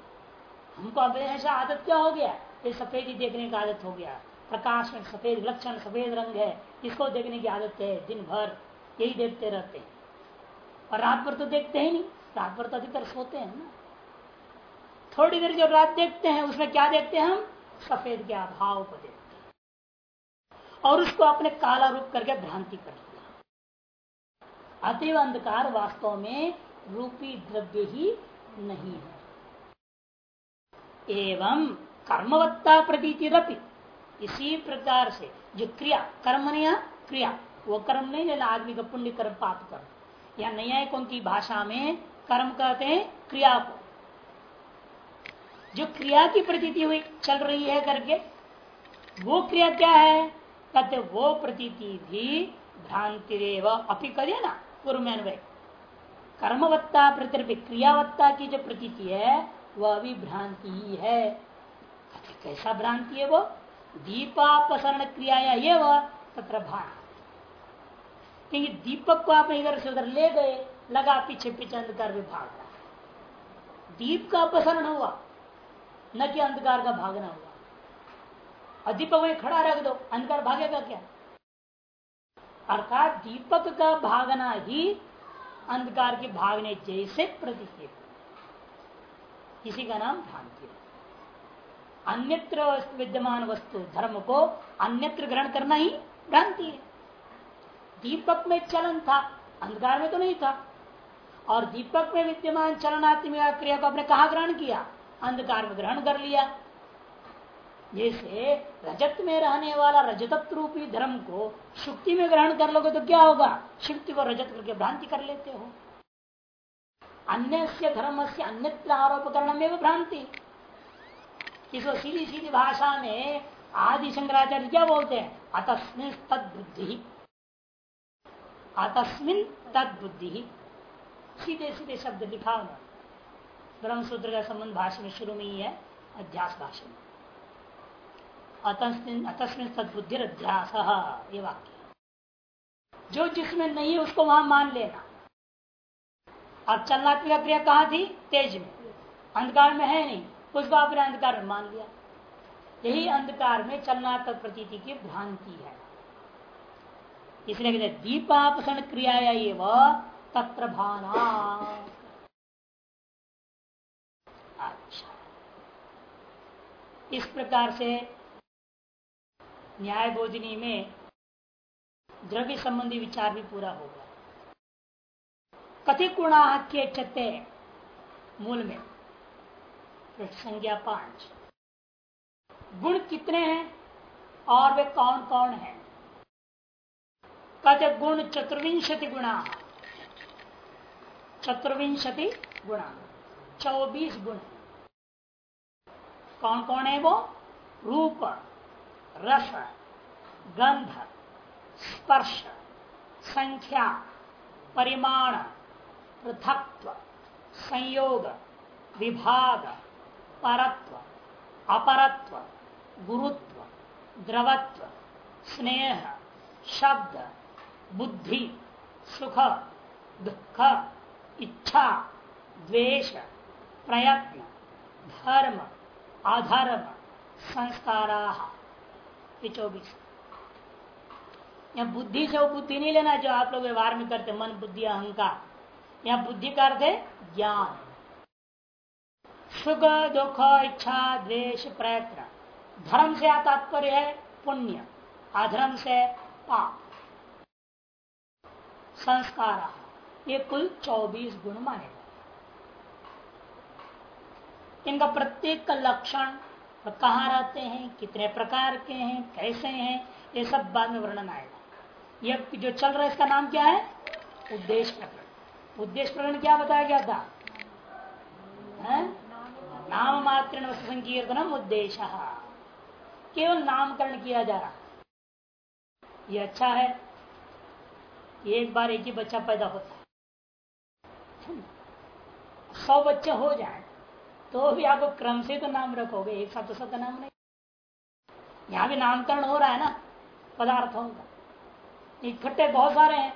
हमको ऐसा आदत क्या हो गया? ये सफ़ेद ही देखने का आदत हो गया। प्रकाश में सफ़ेद लक्षण, सफ़ेद रंग है, इसको देखने की आदत है दिन भर यही देखते रहते हैं। और रात भर तो देखते ही नहीं। रात भर तो अधिकतर सोते हैं ना। थोड़ी देर जो रात देखते हैं, उसमें क्या देखते हैं हम? सफ़ेद के अभाव को देखते हैं। और उसको अपने काला रूप करके भ्रांति कर दिया। अतिव अंधकार वास्तव में रूपी द्रव्य ही नहीं है। एवं कर्मवत्ता प्रतीति रपी इसी प्रकार से जो क्रिया कर्म ने क्रिया, वो कर्म नहीं लेना आदमी का पुण्य कर्म पाप कर्म या न्यायिकों की भाषा में कर्म कहते हैं, क्रिया को। जो क्रिया की प्रतीति हुई, चल रही है करके, वो क्रिया क्या है? कहते वो प्रतीति भी भ्रांति अपी करे ना, पूर्व में अन्वय। कर्मवत्ता क्रियावत्ता की जो प्रतीति है, वह भी भ्रांति ही है। कैसा भ्रांति है वो? दीपापसरण क्रिया ये वह, तत्र भान। क्योंकि दीपक को आप इधर से उधर ले गए, लगा पीछे पीछे अंधकार भी भाग रहा है। दीप का अपसरण हुआ, न कि अंधकार का भागना हुआ। और दीपक में खड़ा रख दो, अंधकार भागेगा क्या? अर्थात दीपक का भागना ही अंधकार के भागने जैसे प्रतीत इसी का नाम भ्रांति अन्यत्र विद्यमान वस्तु, धर्म को अन्यत्र ग्रहण करना ही भ्रांति है। दीपक में चलन था, अंधकार में तो नहीं था। और दीपक में विद्यमान चलनात्मिक क्रिया को आपने कहा ग्रहण किया? अंधकार में ग्रहण कर लिया। जैसे रजत में रहने वाला रजतत्व रूपी धर्म को शुक्ति में ग्रहण कर लोगे तो क्या होगा? शुक्ति को रजत करके भ्रांति कर लेते हो। अन्य से धर्म से अन्यत्र आरोप करने में भ्रांति। इसको सीधी सीधी भाषा में आदि शंकराचार्य क्या बोलते हैं? अतस्मिन तद बुद्धि अतस्मिन तद बुद्धि सीधे सीधे शब्द लिखा ब्रह्मसूत्र का संबंध भाषा में शुरू में ही है, अध्यास भाषा में। अतस्मिन सदबुद्धि अध्यास ये वाक्य जो जिसमें नहीं उसको वहाँ मान लेना। अब चलनात्मिका क्रिया कहाँ थी? तेज में। अंधकार में है नहीं उसको आपने अंधकार में मान लिया। यही अंधकार में चलनात्मक प्रतीति की भ्रांति है। इसलिए कहते दीपापसन क्रिया तत्र भाना। अच्छा। इस प्रकार से न्याय बोधनी में द्रव्य संबंधी विचार भी पूरा हो गया। कथित गुणा के चते मूल में। संज्ञा पाँच। गुण कितने हैं और वे कौन कौन है? कहते गुण चतुर्विंशति गुणा। चतुर्विंशति गुणा। चौबीस गुण। कौन कौन है वो? रूप, रस, गंध, स्पर्श, संख्या, परिमाण पृथक्व संयोग, विभाग, परत्व, अपरत्व, गुरुत्व, द्रवत्व, स्नेह, शब्द बुद्धि, सुख, दुख, इच्छा, द्वेष, प्रयत्न, धर्म, अधर्म, संस्कारा, ये चौबीस। यहाँ बुद्धि से वो बुद्धि नहीं लेना जो आप लोग व्यवहार में करते मन, बुद्धि, अहंकार। यहाँ बुद्धि का अर्थ है ज्ञान। सुख, दुख, इच्छा, द्वेष, प्रयत्न। धर्म से तात्पर्य है पुण्य, अधर्म से पाप। संस्कार। ये कुल 24 गुण माने। इनका प्रत्येक का लक्षण कहाँ रहते हैं, कितने प्रकार के हैं, कैसे हैं, ये सब बाद में वर्णन आएगा। ये जो चल रहा है, इसका नाम क्या है? उद्देश्य प्रकरण। उद्देश्य प्रकरण क्या बताया गया था? है? नाम मात्र संकीर्तनम उद्देश्य। केवल नामकरण किया जा रहा। ये अच्छा है। एक बार एक ही बच्चा पैदा होता है। सौ बच्चे हो जाए तो भी आप क्रम से तो नाम रखोगे, एक साथ तो नाम नहीं। यहाँ भी नामकरण हो रहा है ना, पदार्थों का। इकट्ठे बहुत सारे हैं,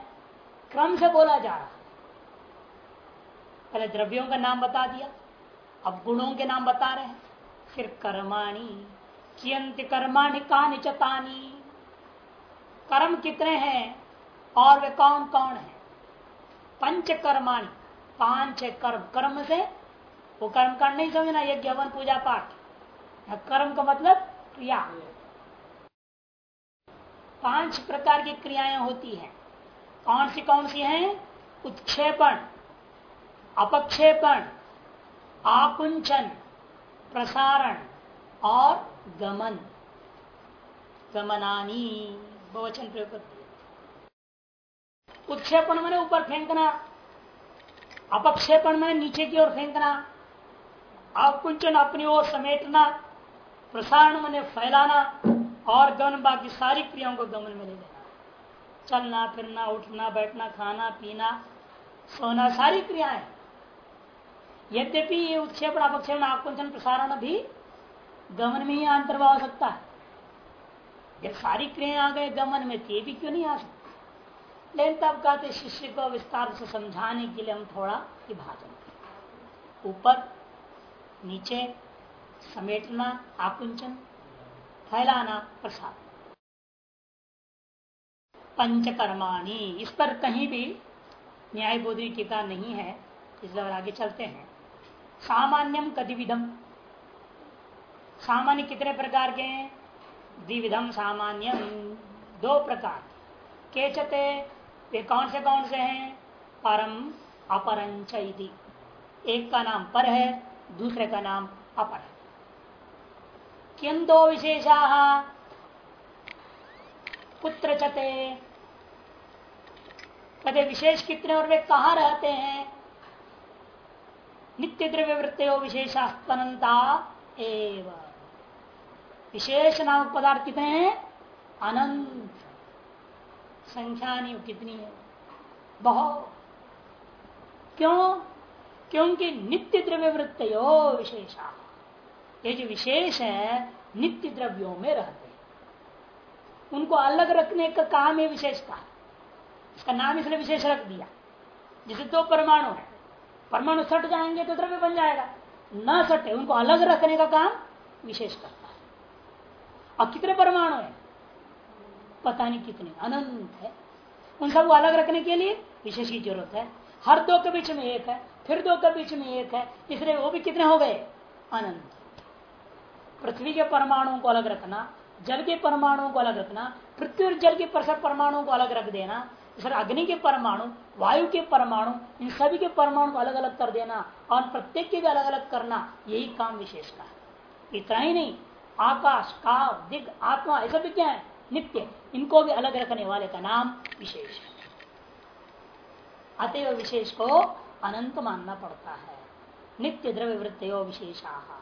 क्रम से बोला जा रहा पहले द्रव्यों का नाम बता दिया, अब गुणों के नाम बता रहे हैं। फिर कर्माणी कियंत कर्माणि का निचतानी कर्म कितने हैं? और वे कौन कौन है? पंच कर्माणी पाँच कर्म कर्म से? वो कर्म कर नहीं समझना यज्ञ हवन पूजा पाठ। कर्म का मतलब क्रिया। पाँच प्रकार की क्रियाएँ होती हैं। कौन सी कौन सी हैं? उत्क्षेपण, अपक्षेपण, आकुंचन, प्रसारण और गमन। गमनानी। बहुवचन प्रयोग करते उत्क्षेपण मैंने ऊपर फेंकना, अपक्षेपण में नीचे की ओर फेंकना आकुंचन अपनी ओर समेटना, प्रसारण मैंने फैलाना और गमन बाकी सारी क्रियाओं को गमन में ले लेना। चलना, फिरना, उठना, बैठना, खाना, पीना, सोना, सारी क्रियाएँ। यद्यपि ये उत्क्षेपण अपक्षेपण, आकुंचन, प्रसारण भी गमन में ही अंतर्भाव हो सकता है। जब सारी क्रिया आ गए गमन में तो भी क्यों नहीं आ सकते? लेकिन तब कहते शिष्य को विस्तार से समझाने के लिए हम थोड़ा विभाजन ऊपर, नीचे, समेटना, आकुंचन, फैलाना, प्रसाद। पंचकर्माणी, इस पर कहीं भी न्याय बोधि टीका नहीं है, इस बार आगे चलते हैं। सामान्यम कतिविधम। सामान्य कितने प्रकार के हैं? द्विविधम सामान्यम। दो प्रकार। केचते वे कौन से कौन से हैं? परम अपरंच एक का नाम पर है, दूसरे का नाम अपर है। किन दो विशेषा? पुत्र चते। कदे विशेष कितने और वे कहा रहते हैं? नित्य द्रव्य वृत्तो विशेषास्पनता एवं। विशेष नाम पदार्थ कितने हैं? अनंत। संख्या नहीं कितनी है? बहुत। क्यों? क्योंकि नित्य द्रव्य वृत्त विशेषा। ये जो विशेष है नित्य द्रव्यों में रहते हैं। उनको अलग रखने का काम है विशेषता। इसका नाम इसलिए विशेष रख दिया। जैसे दो परमाणु है। परमाणु सट जाएँगे तो द्रव्य बन जाएगा। न सटे, उनको अलग रखने का काम विशेष करता है। और कितने परमाणु है? पता नहीं कितने, अनंत है। उन सबको अलग रखने के लिए विशेष की ज़रूरत है। हर दो के बीच में एक है, फिर दो के बीच में एक है, इसलिए वो भी कितने हो गए? अनंत। पृथ्वी के परमाणुओं को अलग रखना, जल के परमाणुओं को अलग रखना, पृथ्वी और जल के परमाणुओं को अलग रख देना अग्नि के परमाणु, वायु के परमाणु, इन सभी के परमाणु को अलग अलग कर देना और प्रत्येक के भी अलग अलग करना, यही काम विशेष का है। इतना ही नहीं, आकाश काव दिग, आत्मा ऐसा भी क्या है? नित्य। इनको भी अलग रखने वाले का नाम विशेष है। अतएव विशेष को अनंत मानना पड़ता है। नित्य द्रव्य वृत्तो विशेषाह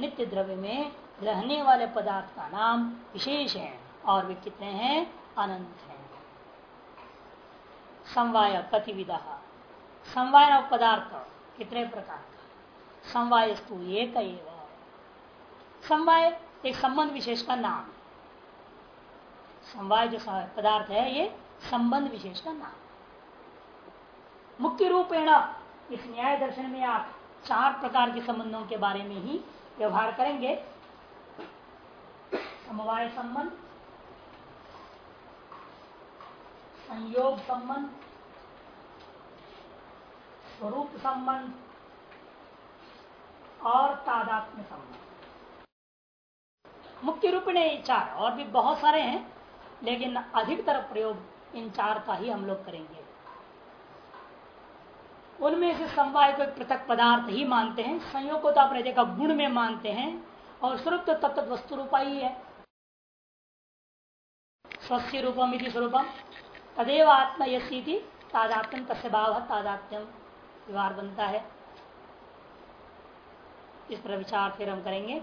नित्य द्रव्य में रहने वाले पदार्थ का नाम विशेष है और वे कितने हैं? अनंत हैं। समवाय कतिविधा समवाय पदार्थ कितने प्रकार का? समवाय स्तु एक समवाय एक संबंध विशेष का नाम। है समवाय जो पदार्थ है, ये संबंध विशेष का नाम मुख्य रूपेण इस न्याय दर्शन में आप चार प्रकार के संबंधों के बारे में ही व्यवहार करेंगे। समवाय संबंध, संयोग संबंध, स्वरूप संबंध और तादात्म्य संबंध। मुख्य रूप में चार, और भी बहुत सारे हैं। लेकिन अधिकतर प्रयोग इन चार का ही हम लोग करेंगे। उनमें से समवाय को एक पृथक पदार्थ ही मानते हैं, संयोग को तो आपने देखा गुण में मानते हैं, और स्वरूप तो तब तक वस्तु रूपा ही है। स्वस्य रूपम यदि स्वरूपम, तदेव आत्मा यसी तादात्म तस्य भाव तादात्म्यम व्यवहार बनता है। इस पर विचार फिर हम करेंगे।